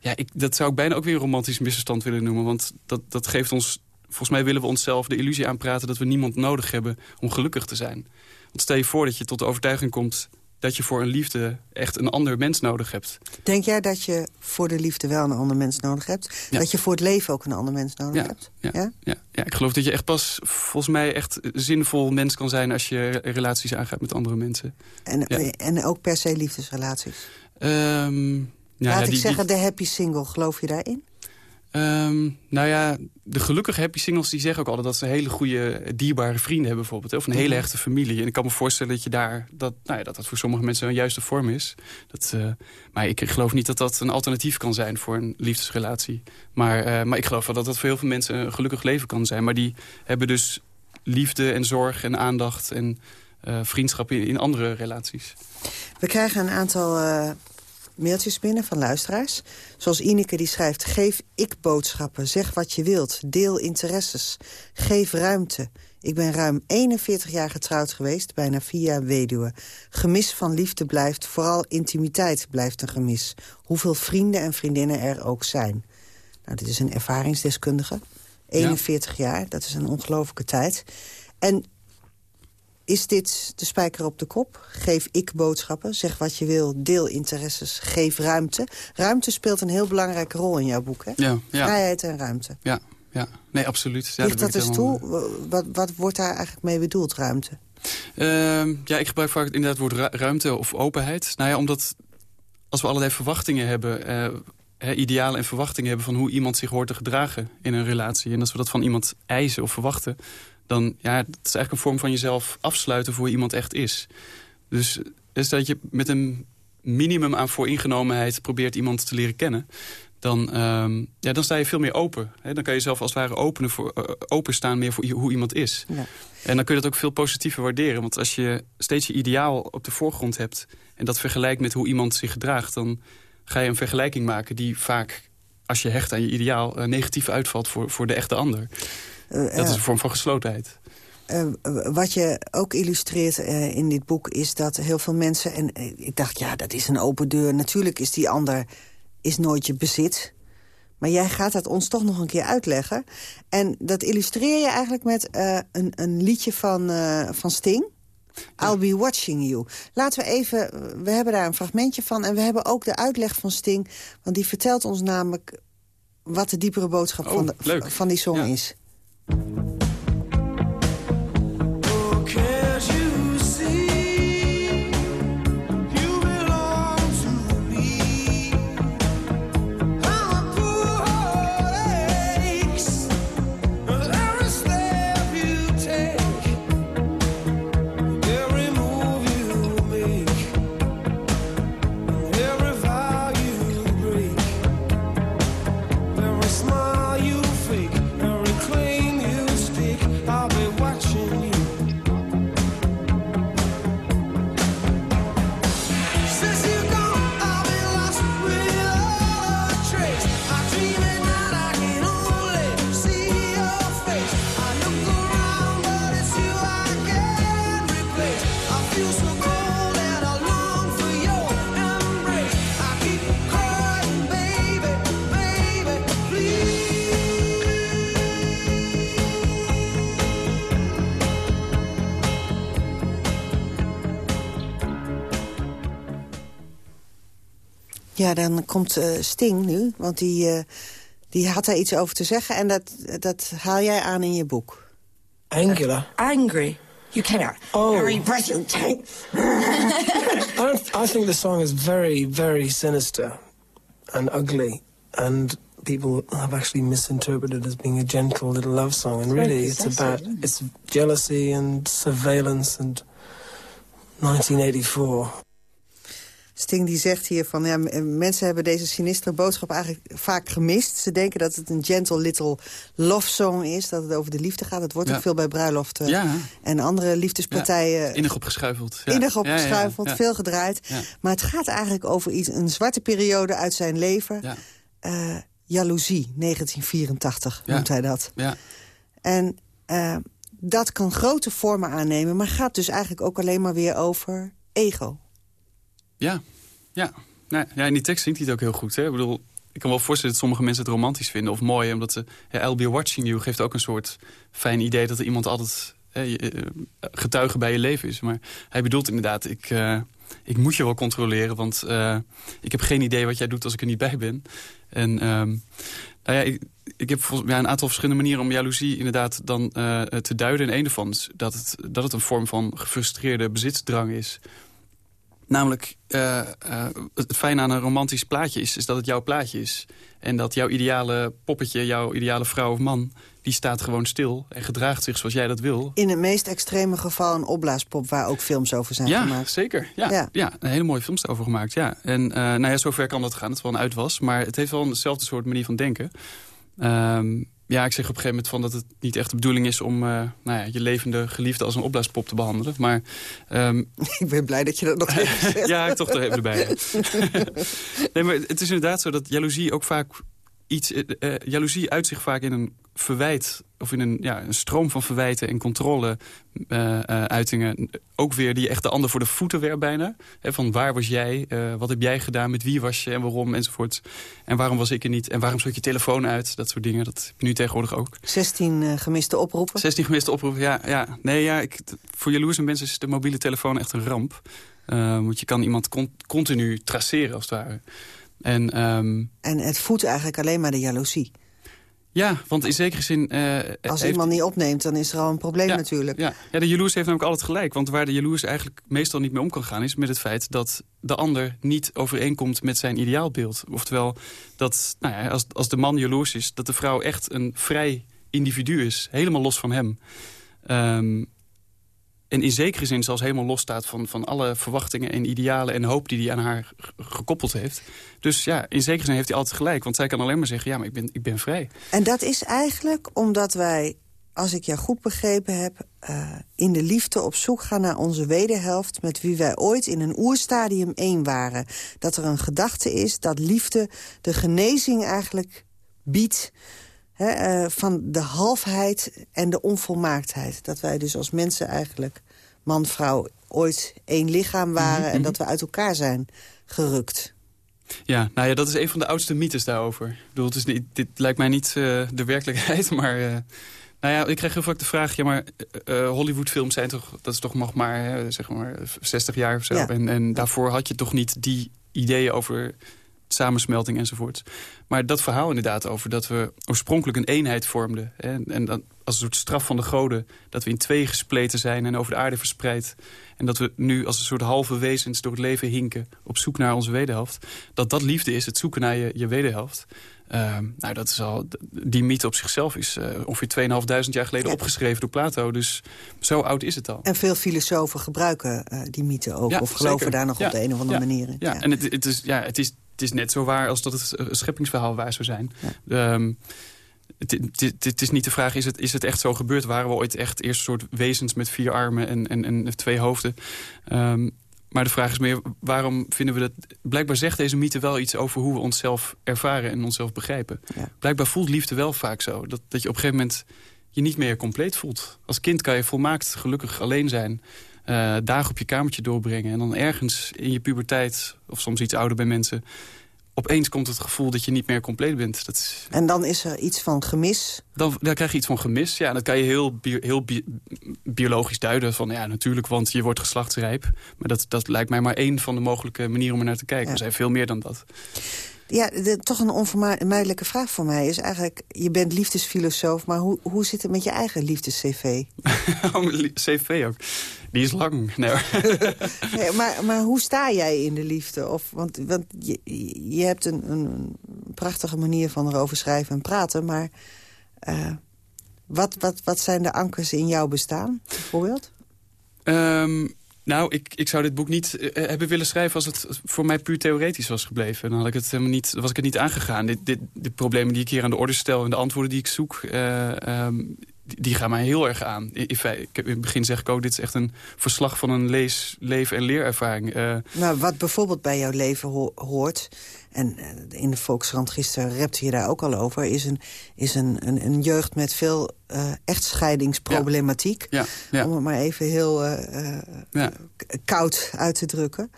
ja, ik, dat zou ik bijna ook weer een romantisch misverstand willen noemen. Want dat, dat geeft ons... Volgens mij willen we onszelf de illusie aanpraten... dat we niemand nodig hebben om gelukkig te zijn. Want stel je voor dat je tot de overtuiging komt... dat je voor een liefde echt een ander mens nodig hebt. Denk jij dat je voor de liefde wel een ander mens nodig hebt? Ja. Dat je voor het leven ook een ander mens nodig Ja, hebt? ja, Ja? ja? Ja, ik geloof dat je echt pas volgens mij echt zinvol mens kan zijn... als je relaties aangaat met andere mensen. En, en ook per se liefdesrelaties? Ehm, ja, Laat ik die- zeggen, de happy single, geloof je daarin? Ehm, nou ja, de gelukkige happy singles die zeggen ook altijd... dat ze hele goede, dierbare vrienden hebben bijvoorbeeld. hè, Of een hele Mhm. hechte familie. En ik kan me voorstellen dat je daar... dat nou ja, dat, dat voor sommige mensen een juiste vorm is. Dat, eh, maar ik geloof niet dat dat een alternatief kan zijn voor een liefdesrelatie. Maar, eh, maar ik geloof wel dat dat voor heel veel mensen een gelukkig leven kan zijn. Maar die hebben dus liefde en zorg en aandacht... en eh, vriendschap in, in andere relaties. We krijgen een aantal eh, mailtjes binnen van luisteraars. Zoals Ineke die schrijft... Geef ik boodschappen, zeg wat je wilt, deel interesses. Geef ruimte. Ik ben ruim 41 jaar getrouwd geweest, bijna vier jaar weduwe. Gemis van liefde blijft, vooral intimiteit blijft een gemis. Hoeveel vrienden en vriendinnen er ook zijn. Nou, dit is een ervaringsdeskundige. 41 jaar, dat is een ongelofelijke tijd. En is dit de spijker op de kop? Geef ik boodschappen, zeg wat je wil, deel interesses, geef ruimte. Ruimte speelt een heel belangrijke rol in jouw boek, hè? Ja, ja. Vrijheid en ruimte. Ja, ja. Nee, absoluut. Ja, Ligt dat eens toe? Wat, wat wordt daar eigenlijk mee bedoeld, ruimte? Uh, ja, ik gebruik vaak inderdaad het woord ruimte of openheid. Nou ja, omdat als we allerlei verwachtingen hebben... Uh, idealen en verwachtingen hebben van hoe iemand zich hoort te gedragen in een relatie... en als we dat van iemand eisen of verwachten... dan ja, dat is eigenlijk een vorm van jezelf afsluiten voor iemand echt is. Dus, dus dat je met een minimum aan vooringenomenheid probeert iemand te leren kennen dan, um, ja, dan sta je veel meer open. Hè? Dan kan je zelf als het ware openen voor, uh, openstaan meer voor hoe iemand is. Ja. En dan kun je dat ook veel positiever waarderen. Want als je steeds je ideaal op de voorgrond hebt... en dat vergelijkt met hoe iemand zich gedraagt... dan ga je een vergelijking maken die vaak, als je hecht aan je ideaal... Uh, negatief uitvalt voor, voor de echte ander. Uh, dat is een vorm van geslotenheid. Uh, wat je ook illustreert uh, in dit boek is dat heel veel mensen... en ik dacht, ja, dat is een open deur. Natuurlijk is die ander is nooit je bezit. Maar jij gaat dat ons toch nog een keer uitleggen. En dat illustreer je eigenlijk met een, een liedje van, van Sting. I'll be watching you. Laten we even, we hebben daar een fragmentje van... en we hebben ook de uitleg van Sting. Want die vertelt ons namelijk wat de diepere boodschap oh, van, de, van die song ja. is. Thank you. Ja, dan komt uh, Sting nu, want die, uh, die had daar iets over te zeggen... en dat, dat haal jij aan in je boek. Angular. Angry. You cannot. Oh. Very present. I, I think the song is very, very sinister and ugly. And people have actually misinterpreted it as being a gentle little love song. And really, it's about it's jealousy and surveillance and 1984. Sting die zegt hier van... Ja, mensen hebben deze sinistere boodschap eigenlijk vaak gemist. Ze denken dat het een gentle little love song is. Dat het over de liefde gaat. Het wordt ja. ook veel bij bruiloften ja. en andere liefdespartijen. Ja, innig opgeschuifeld. Ja. Innig opgeschuifeld, veel gedraaid. Maar het gaat eigenlijk over iets, een zwarte periode uit zijn leven. Uh, jaloezie, 1984 noemt hij dat. Ja. En uh, dat kan grote vormen aannemen. Maar gaat dus eigenlijk ook alleen maar weer over ego. Ja, ja. Nou, ja, in die tekst zingt hij het ook heel goed. Hè? Ik bedoel, ik kan wel voorstellen dat sommige mensen het romantisch vinden of mooi. Omdat ze, I'll be watching you geeft ook een soort fijn idee dat er iemand altijd hè, getuige bij je leven is. Maar hij bedoelt inderdaad, ik, uh, ik moet je wel controleren. Want uh, ik heb geen idee wat jij doet als ik er niet bij ben. En um, nou ja, ik, heb ja, een aantal verschillende manieren om jaloezie inderdaad dan te duiden. En een ervan is dat het, dat het een vorm van gefrustreerde bezitsdrang is. Namelijk, uh, uh, het fijne aan een romantisch plaatje is, is dat het jouw plaatje is. En dat jouw ideale poppetje, jouw ideale vrouw of man... die staat gewoon stil en gedraagt zich zoals jij dat wil. In het meest extreme geval een opblaaspop... waar ook films over zijn ja, gemaakt. Zeker. Ja, ja. ja, een hele mooie films over gemaakt. Ja. En uh, nou ja, zover kan dat gaan. Het wel een uitwas. Maar het heeft wel eenzelfde soort manier van denken. Um, ja, ik zeg op een gegeven moment van dat het niet echt de bedoeling is... om uh, nou ja, je levende geliefde als een opblaaspop te behandelen. Maar, um... ik ben blij dat je dat nog even zegt. ja, ik toch er even erbij. nee, maar het is inderdaad zo dat jaloezie ook vaak iets... Uh, uh, jaloezie uit zich vaak in een verwijt... of in een, ja, een stroom van verwijten en controle-uitingen... ook weer die echt de ander voor de voeten werpt bijna. He, van waar was jij, uh, wat heb jij gedaan, met wie was je en waarom enzovoort. En waarom was ik er niet en waarom zat je telefoon uit, dat soort dingen. Dat heb je nu tegenwoordig ook. 16 uh, gemiste oproepen? 16 gemiste oproepen, ja. ja. Nee, ja, ik, voor jaloerse mensen is de mobiele telefoon echt een ramp. Want je kan iemand con continu traceren als het ware. En, um... en het voedt eigenlijk alleen maar de jaloezie. Ja, want in zekere zin... Uh, Als iemand niet opneemt, dan is er al een probleem natuurlijk. Ja. ja, de jaloers heeft namelijk altijd gelijk. Want waar de jaloers eigenlijk meestal niet mee om kan gaan... is met het feit dat de ander niet overeenkomt met zijn ideaalbeeld. Oftewel, dat nou ja, als, als de man jaloers is... dat de vrouw echt een vrij individu is. Helemaal los van hem. Um, en in zekere zin zelfs helemaal losstaat van, van alle verwachtingen en idealen en hoop die hij aan haar gekoppeld heeft. Dus ja, in zekere zin heeft hij altijd gelijk. Want zij kan alleen maar zeggen, ja, maar ik ben, ik ben vrij. En dat is eigenlijk omdat wij, als ik jou goed begrepen heb... Uh, in de liefde op zoek gaan naar onze wederhelft... met wie wij ooit in een oerstadium één waren. Dat er een gedachte is dat liefde de genezing eigenlijk biedt uh, van de halfheid en de onvolmaaktheid. Dat wij dus als mensen eigenlijk, man, vrouw, ooit één lichaam waren... Mhm, en dat we uit elkaar zijn gerukt. Ja, nou ja, dat is een van de oudste mythes daarover. Ik bedoel, het is niet, dit lijkt mij niet uh, de werkelijkheid, maar... Uh, nou ja, ik krijg heel vaak de vraag, ja, maar uh, Hollywoodfilms zijn toch, dat is toch nog maar, zeg maar, 60 jaar of zo. Ja. En, en daarvoor had je toch niet die ideeën over samensmelting enzovoort. Maar dat verhaal inderdaad over dat we oorspronkelijk een eenheid vormden. Hè, en dan als een soort straf van de goden... dat we in twee gespleten zijn en over de aarde verspreid. En dat we nu als een soort halve wezens door het leven hinken... op zoek naar onze wederhelft. Dat dat liefde is, het zoeken naar je, je wederhelft. Uh, nou, dat is al, die mythe op zichzelf is uh, ongeveer 2.500 jaar geleden opgeschreven door Plato. Dus zo oud is het al. En veel filosofen gebruiken uh, die mythe ook. of geloven zeker. daar nog ja, op de een of andere manier in. Ja, en het, het, is, ja, het, is, het is net zo waar als dat het scheppingsverhaal waar zou zijn. Um, het, het, het, is niet de vraag, is het, is het echt zo gebeurd? Waren we ooit echt eerst een soort wezens met vier armen en, en, en twee hoofden? Um, maar de vraag is meer, waarom vinden we dat... Blijkbaar zegt deze mythe wel iets over hoe we onszelf ervaren en onszelf begrijpen. Ja. Blijkbaar voelt liefde wel vaak zo. Dat, dat je op een gegeven moment je niet meer compleet voelt. Als kind kan je volmaakt gelukkig alleen zijn. Uh, dagen op je kamertje doorbrengen. En dan ergens in je puberteit, of soms iets ouder bij mensen opeens komt het gevoel dat je niet meer compleet bent. Dat is... En dan is er iets van gemis? Dan, dan krijg je iets van gemis, ja. En dat kan je heel, bio, heel bi biologisch duiden. Van ja, natuurlijk, want je wordt geslachtsrijp. Maar dat, dat lijkt mij maar één van de mogelijke manieren om er naar te kijken. Ja. Er zijn veel meer dan dat. Ja, de, toch een onvermijdelijke vraag voor mij is eigenlijk... je bent liefdesfilosoof, maar hoe, hoe zit het met je eigen liefdes-cv? CV ook. Die is lang. Nee, nee, maar, maar hoe sta jij in de liefde? Of, want want je, je hebt een, een prachtige manier van erover schrijven en praten... maar uh, wat, wat, wat zijn de ankers in jouw bestaan, bijvoorbeeld? Um, nou, ik, ik zou dit boek niet uh, hebben willen schrijven... als het voor mij puur theoretisch was gebleven. Dan had ik het helemaal niet, was ik het niet aangegaan. Dit, dit, de problemen die ik hier aan de orde stel... en de antwoorden die ik zoek... Uh, um, die, die, gaan mij heel erg aan. In, in, het begin zeg ik ook, dit is echt een verslag van een lees, leven- en leerervaring. Uh, nou, wat bijvoorbeeld bij jouw leven ho hoort... en in de Volkskrant gisteren repte je daar ook al over... is een, is een, een, een jeugd met veel uh, echtscheidingsproblematiek. Ja. Ja, ja. Om het maar even heel uh, koud uit te drukken.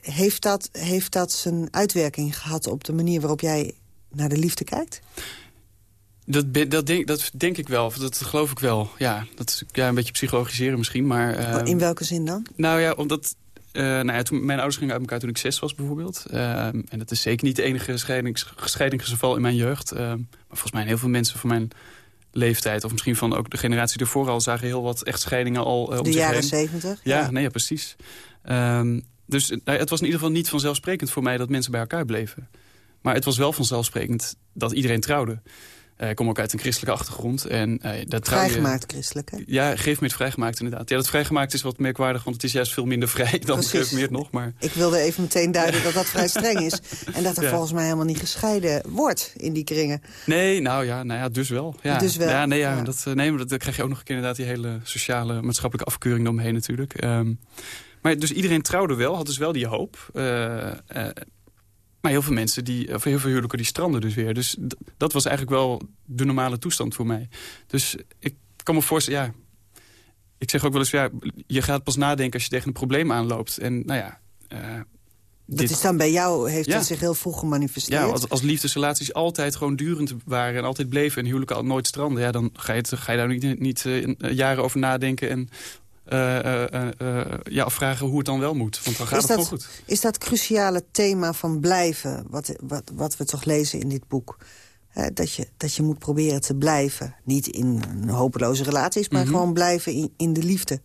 heeft, dat, heeft dat zijn uitwerking gehad op de manier waarop jij naar de liefde kijkt? Dat, dat, denk, dat denk ik wel, dat geloof ik wel. Ja, dat is ja, een beetje psychologiseren misschien, maar... Uh, In welke zin dan? Nou ja, omdat... Uh, nou ja, toen, mijn ouders gingen uit elkaar toen ik zes was bijvoorbeeld. Uh, en dat is zeker niet de enige scheidingsgeval in mijn jeugd. maar volgens mij heel veel mensen van mijn leeftijd... of misschien van ook de generatie ervoor al... zagen heel wat echtscheidingen al om De jaren zeventig? Ja, ja, nee, ja precies. Dus nou, het was in ieder geval niet vanzelfsprekend voor mij... dat mensen bij elkaar bleven. Maar het was wel vanzelfsprekend dat iedereen trouwde. Uh, ik kom ook uit een christelijke achtergrond. En, uh, dat vrijgemaakt je... christelijk, hè? Ja, geef meer vrijgemaakt inderdaad. Ja, dat vrijgemaakt is wat merkwaardig, want het is juist veel minder vrij dan geef meer nog. Maar... Ik wilde even meteen duiden dat dat vrij streng is. En dat er ja. volgens mij helemaal niet gescheiden wordt in die kringen. Nee, nou ja, nou ja dus wel. Ja. Dus wel. Ja, nee, ja, ja. Dat, nee, maar dat, krijg je ook nog een keer inderdaad die hele sociale, maatschappelijke afkeuring omheen natuurlijk. Um, maar dus iedereen trouwde wel, had dus wel die hoop. Uh, maar heel veel mensen, die, of heel veel huwelijken, die stranden dus weer. Dus dat was eigenlijk wel de normale toestand voor mij. Dus ik kan me voorstellen, ja... Ik zeg ook wel eens, ja, je gaat pas nadenken als je tegen een probleem aanloopt. En nou ja... Uh, dat dit... is dan bij jou, heeft ja. dat zich heel vroeg gemanifesteerd? Ja, als, als liefdesrelaties altijd gewoon durend waren en altijd bleven... en huwelijken al nooit stranden, ja, dan ga je, het, ga je daar niet, niet uh, jaren over nadenken... en uh, uh, uh, ja, afvragen hoe het dan wel moet. Want dan gaat is het dat, wel goed. Is dat cruciale thema van blijven, wat, wat, wat we toch lezen in dit boek... dat, je, dat je moet proberen te blijven. Niet in een hopeloze relaties, maar Mhm. gewoon blijven in, in de liefde.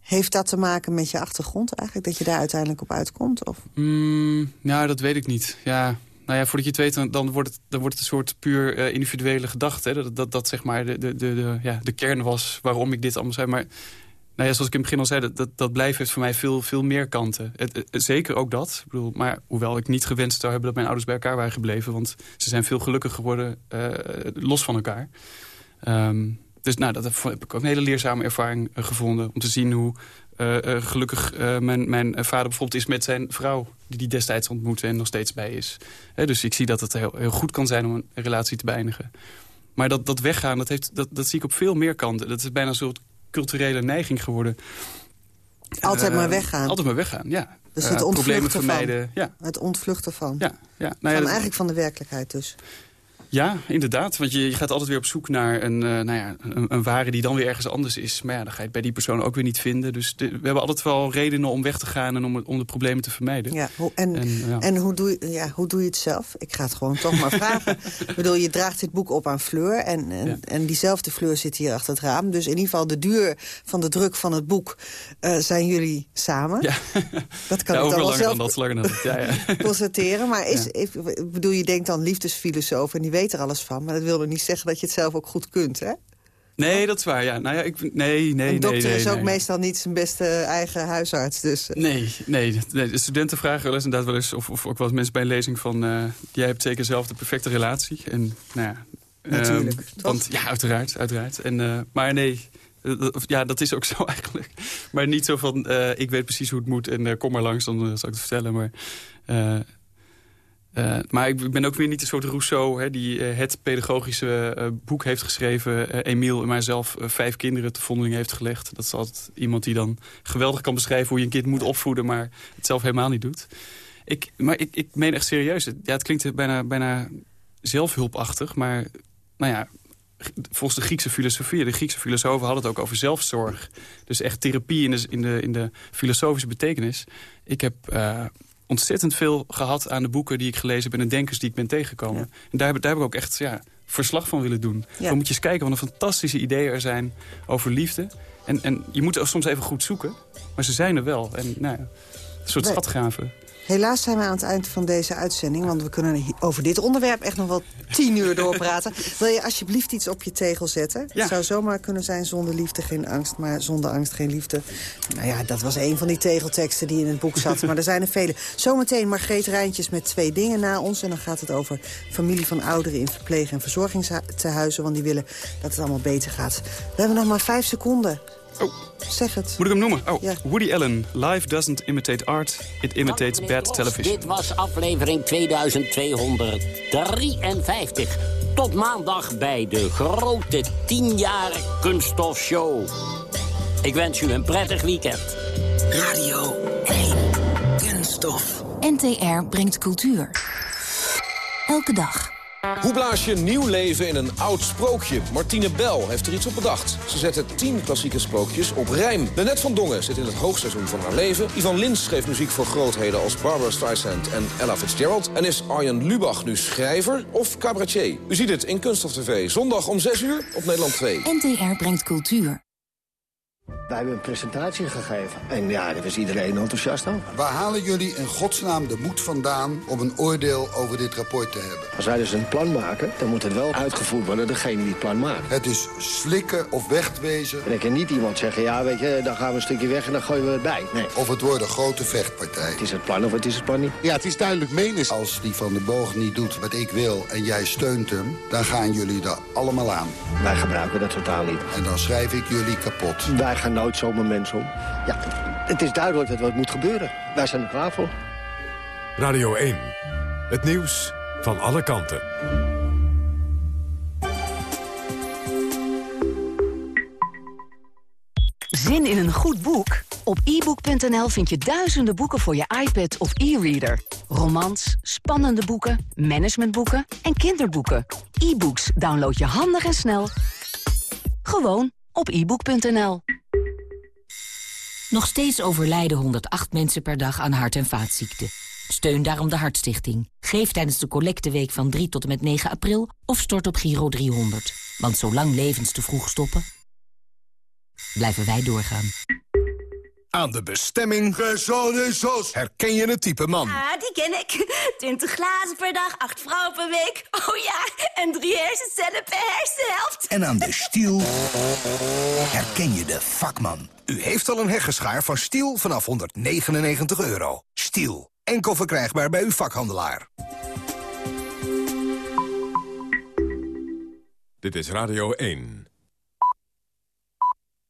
Heeft dat te maken met je achtergrond eigenlijk? Dat je daar uiteindelijk op uitkomt? Of? Mm, nou, dat weet ik niet. Ja, nou ja, voordat je het weet, dan, dan, wordt, het, dan wordt het een soort puur eh, individuele gedachte. Hè? Dat, dat dat zeg maar de, de, de, de, ja, de kern was waarom ik dit allemaal zei. Maar ja, zoals ik in het begin al zei, dat, dat, heeft voor mij veel, veel meer kanten. Het, zeker ook dat. Ik bedoel, maar hoewel ik niet gewenst zou hebben dat mijn ouders bij elkaar waren gebleven. Want ze zijn veel gelukkiger geworden eh, los van elkaar. Ehm, dus nou, dat heb ik ook een hele leerzame ervaring eh, gevonden. Om te zien hoe eh, gelukkig mijn, mijn vader bijvoorbeeld is met zijn vrouw... die hij destijds ontmoette en nog steeds bij is. Dus ik zie dat het heel, heel goed kan zijn om een relatie te beëindigen. Maar dat, dat weggaan, dat, heeft, dat, dat zie ik op veel meer kanten. Dat is bijna een soort culturele neiging geworden. Altijd Eh, maar weggaan. Altijd maar weggaan, ja. Dus Eh, het problemen ontvluchten van. vermijden. Ja, Het ontvluchten van. ja, ja. Nou ja, van eigenlijk van de werkelijkheid dus. Ja, inderdaad. Want je, je gaat altijd weer op zoek naar een, eh, nou ja, een, een ware die dan weer ergens anders is. Maar ja, dan ga je het bij die persoon ook weer niet vinden. Dus de- we hebben altijd wel redenen om weg te gaan en om, om de problemen te vermijden. Ja, hoe, en En, ja. en hoe, doe je, ja, hoe doe je het zelf? Ik ga het gewoon toch maar vragen. Ik bedoel, je draagt dit boek op aan Fleur. En, en, Ja. en diezelfde Fleur zit hier achter het raam. Dus in ieder geval de duur van de druk van het boek eh, zijn jullie samen. Ja. Dat kan ja, ik ook dan wel zelf dan dat. Langer dan dat. Ja, ja. constateren. Maar is, ik ik bedoel, je denkt dan liefdesfilosoof en die weet er alles van. Maar dat wil nog niet zeggen dat je het zelf ook goed kunt, hè? Nee, dat is waar. Ja. Nou ja, ik, nee, nee, nee. een dokter nee, is ook nee. meestal niet zijn beste eigen huisarts. Dus, eh, Nee, nee, nee. De studenten vragen wel eens inderdaad wel eens... of, of ook wel eens mensen bij een lezing van... eh, jij hebt zeker zelf de perfecte relatie. En nou ja... Natuurlijk, ehm, toch? want, ja, uiteraard, uiteraard. En, eh, maar nee, ja, dat is ook zo eigenlijk. Maar niet zo van, ik weet precies hoe het moet... en kom maar langs, dan zal ik het vertellen. Maar, eh, maar ik ben ook weer niet een soort Rousseau... Hè, die eh, het pedagogische eh, boek heeft geschreven... Emiel en mijzelf eh, vijf kinderen te vondeling heeft gelegd. Dat is altijd iemand die dan geweldig kan beschrijven... hoe je een kind moet opvoeden, maar het zelf helemaal niet doet. Ik, maar ik, ik meen echt serieus. Ja, het klinkt bijna, bijna zelfhulpachtig, maar nou ja... Volgens de Griekse filosofie, de Griekse filosofen hadden het ook over zelfzorg. Dus echt therapie in de, in de, in de filosofische betekenis. Ik heb ontzettend veel gehad aan de boeken die ik gelezen heb... en de denkers die ik ben tegengekomen. En daar heb, daar heb ik ook echt ja, verslag van willen doen. Ja. Dan moet je eens kijken wat een fantastische ideeën er zijn over liefde. En, en je moet er soms even goed zoeken, maar ze zijn er wel. En nou ja, een soort Nee. schatgraven. Helaas zijn we aan het eind van deze uitzending... want we kunnen over dit onderwerp echt nog wel tien uur doorpraten. Wil je alsjeblieft iets op je tegel zetten? Ja. Het zou zomaar kunnen zijn zonder liefde geen angst... maar zonder angst geen liefde. Nou ja, dat was een van die tegelteksten die in het boek zat. maar er zijn er vele. Zometeen Margreet Rijntjes met twee dingen na ons. En dan gaat het over familie van ouderen in verpleeg- en verzorgingstehuizen... want die willen dat het allemaal beter gaat. We hebben nog maar vijf seconden. Oh. Zeg het. Moet ik hem noemen? Oh, Woody Allen. Life doesn't imitate art, it imitates bad television. Dit was aflevering 2253. Tot maandag bij de grote 10 jaar kunststofshow. Ik wens u een prettig weekend. Radio 1. Kunststof. NTR brengt cultuur. Elke dag. Hoe blaas je nieuw leven in een oud sprookje? Martine Bel heeft er iets op bedacht. Ze zette tien klassieke sprookjes op rijm. Nanette van Dongen zit in het hoogseizoen van haar leven. Ivan Lins schreef muziek voor grootheden als Barbara Streisand en Ella Fitzgerald. En is Arjen Lubach nu schrijver of cabaretier? U ziet het in Kunst of TV, zondag om 6 uur op Nederland 2. NTR brengt cultuur. Wij hebben een presentatie gegeven. En ja, daar was iedereen enthousiast over. Waar halen jullie in godsnaam de moed vandaan om een oordeel over dit rapport te hebben? Als wij dus een plan maken, dan moet het wel uitgevoerd worden door degene die het plan maakt. Het is slikken of wegwezen. En ik kan niet iemand zeggen, ja weet je, dan gaan we een stukje weg en dan gooien we het bij. Nee. Of het wordt een grote vechtpartij. Het is het plan of het is het plan niet. Ja, het is duidelijk menens. Als die van de boog niet doet wat ik wil en jij steunt hem... dan gaan jullie er allemaal aan. Wij gebruiken dat totaal niet. En dan schrijf ik jullie kapot. Wij gaan nooit zomaar mensen om. Ja, het is duidelijk dat wat moet gebeuren. Wij zijn er klaar voor. Radio 1. Het nieuws van alle kanten. Zin in een goed boek? Op ebook.nl vind je duizenden boeken voor je iPad of e-reader. Romans, spannende boeken, managementboeken en kinderboeken. E-books download je handig en snel. Gewoon op ebook.nl. Nog steeds overlijden 108 mensen per dag aan hart- en vaatziekten. Steun daarom de Hartstichting. Geef tijdens de collecteweek van 3 tot en met 9 april of stort op Giro 300. Want zolang levens te vroeg stoppen, blijven wij doorgaan. Aan de bestemming... Gezonesos. Herken je het type man? Ah, die ken ik. 20 glazen per dag, 8 vrouwen per week. Oh ja, en drie hersencellen per hersenhelft. En aan de stiel herken je de vakman. U heeft al een heggenschaar van Stiel vanaf 199 euro. Stiel, enkel verkrijgbaar bij uw vakhandelaar. Dit is Radio 1.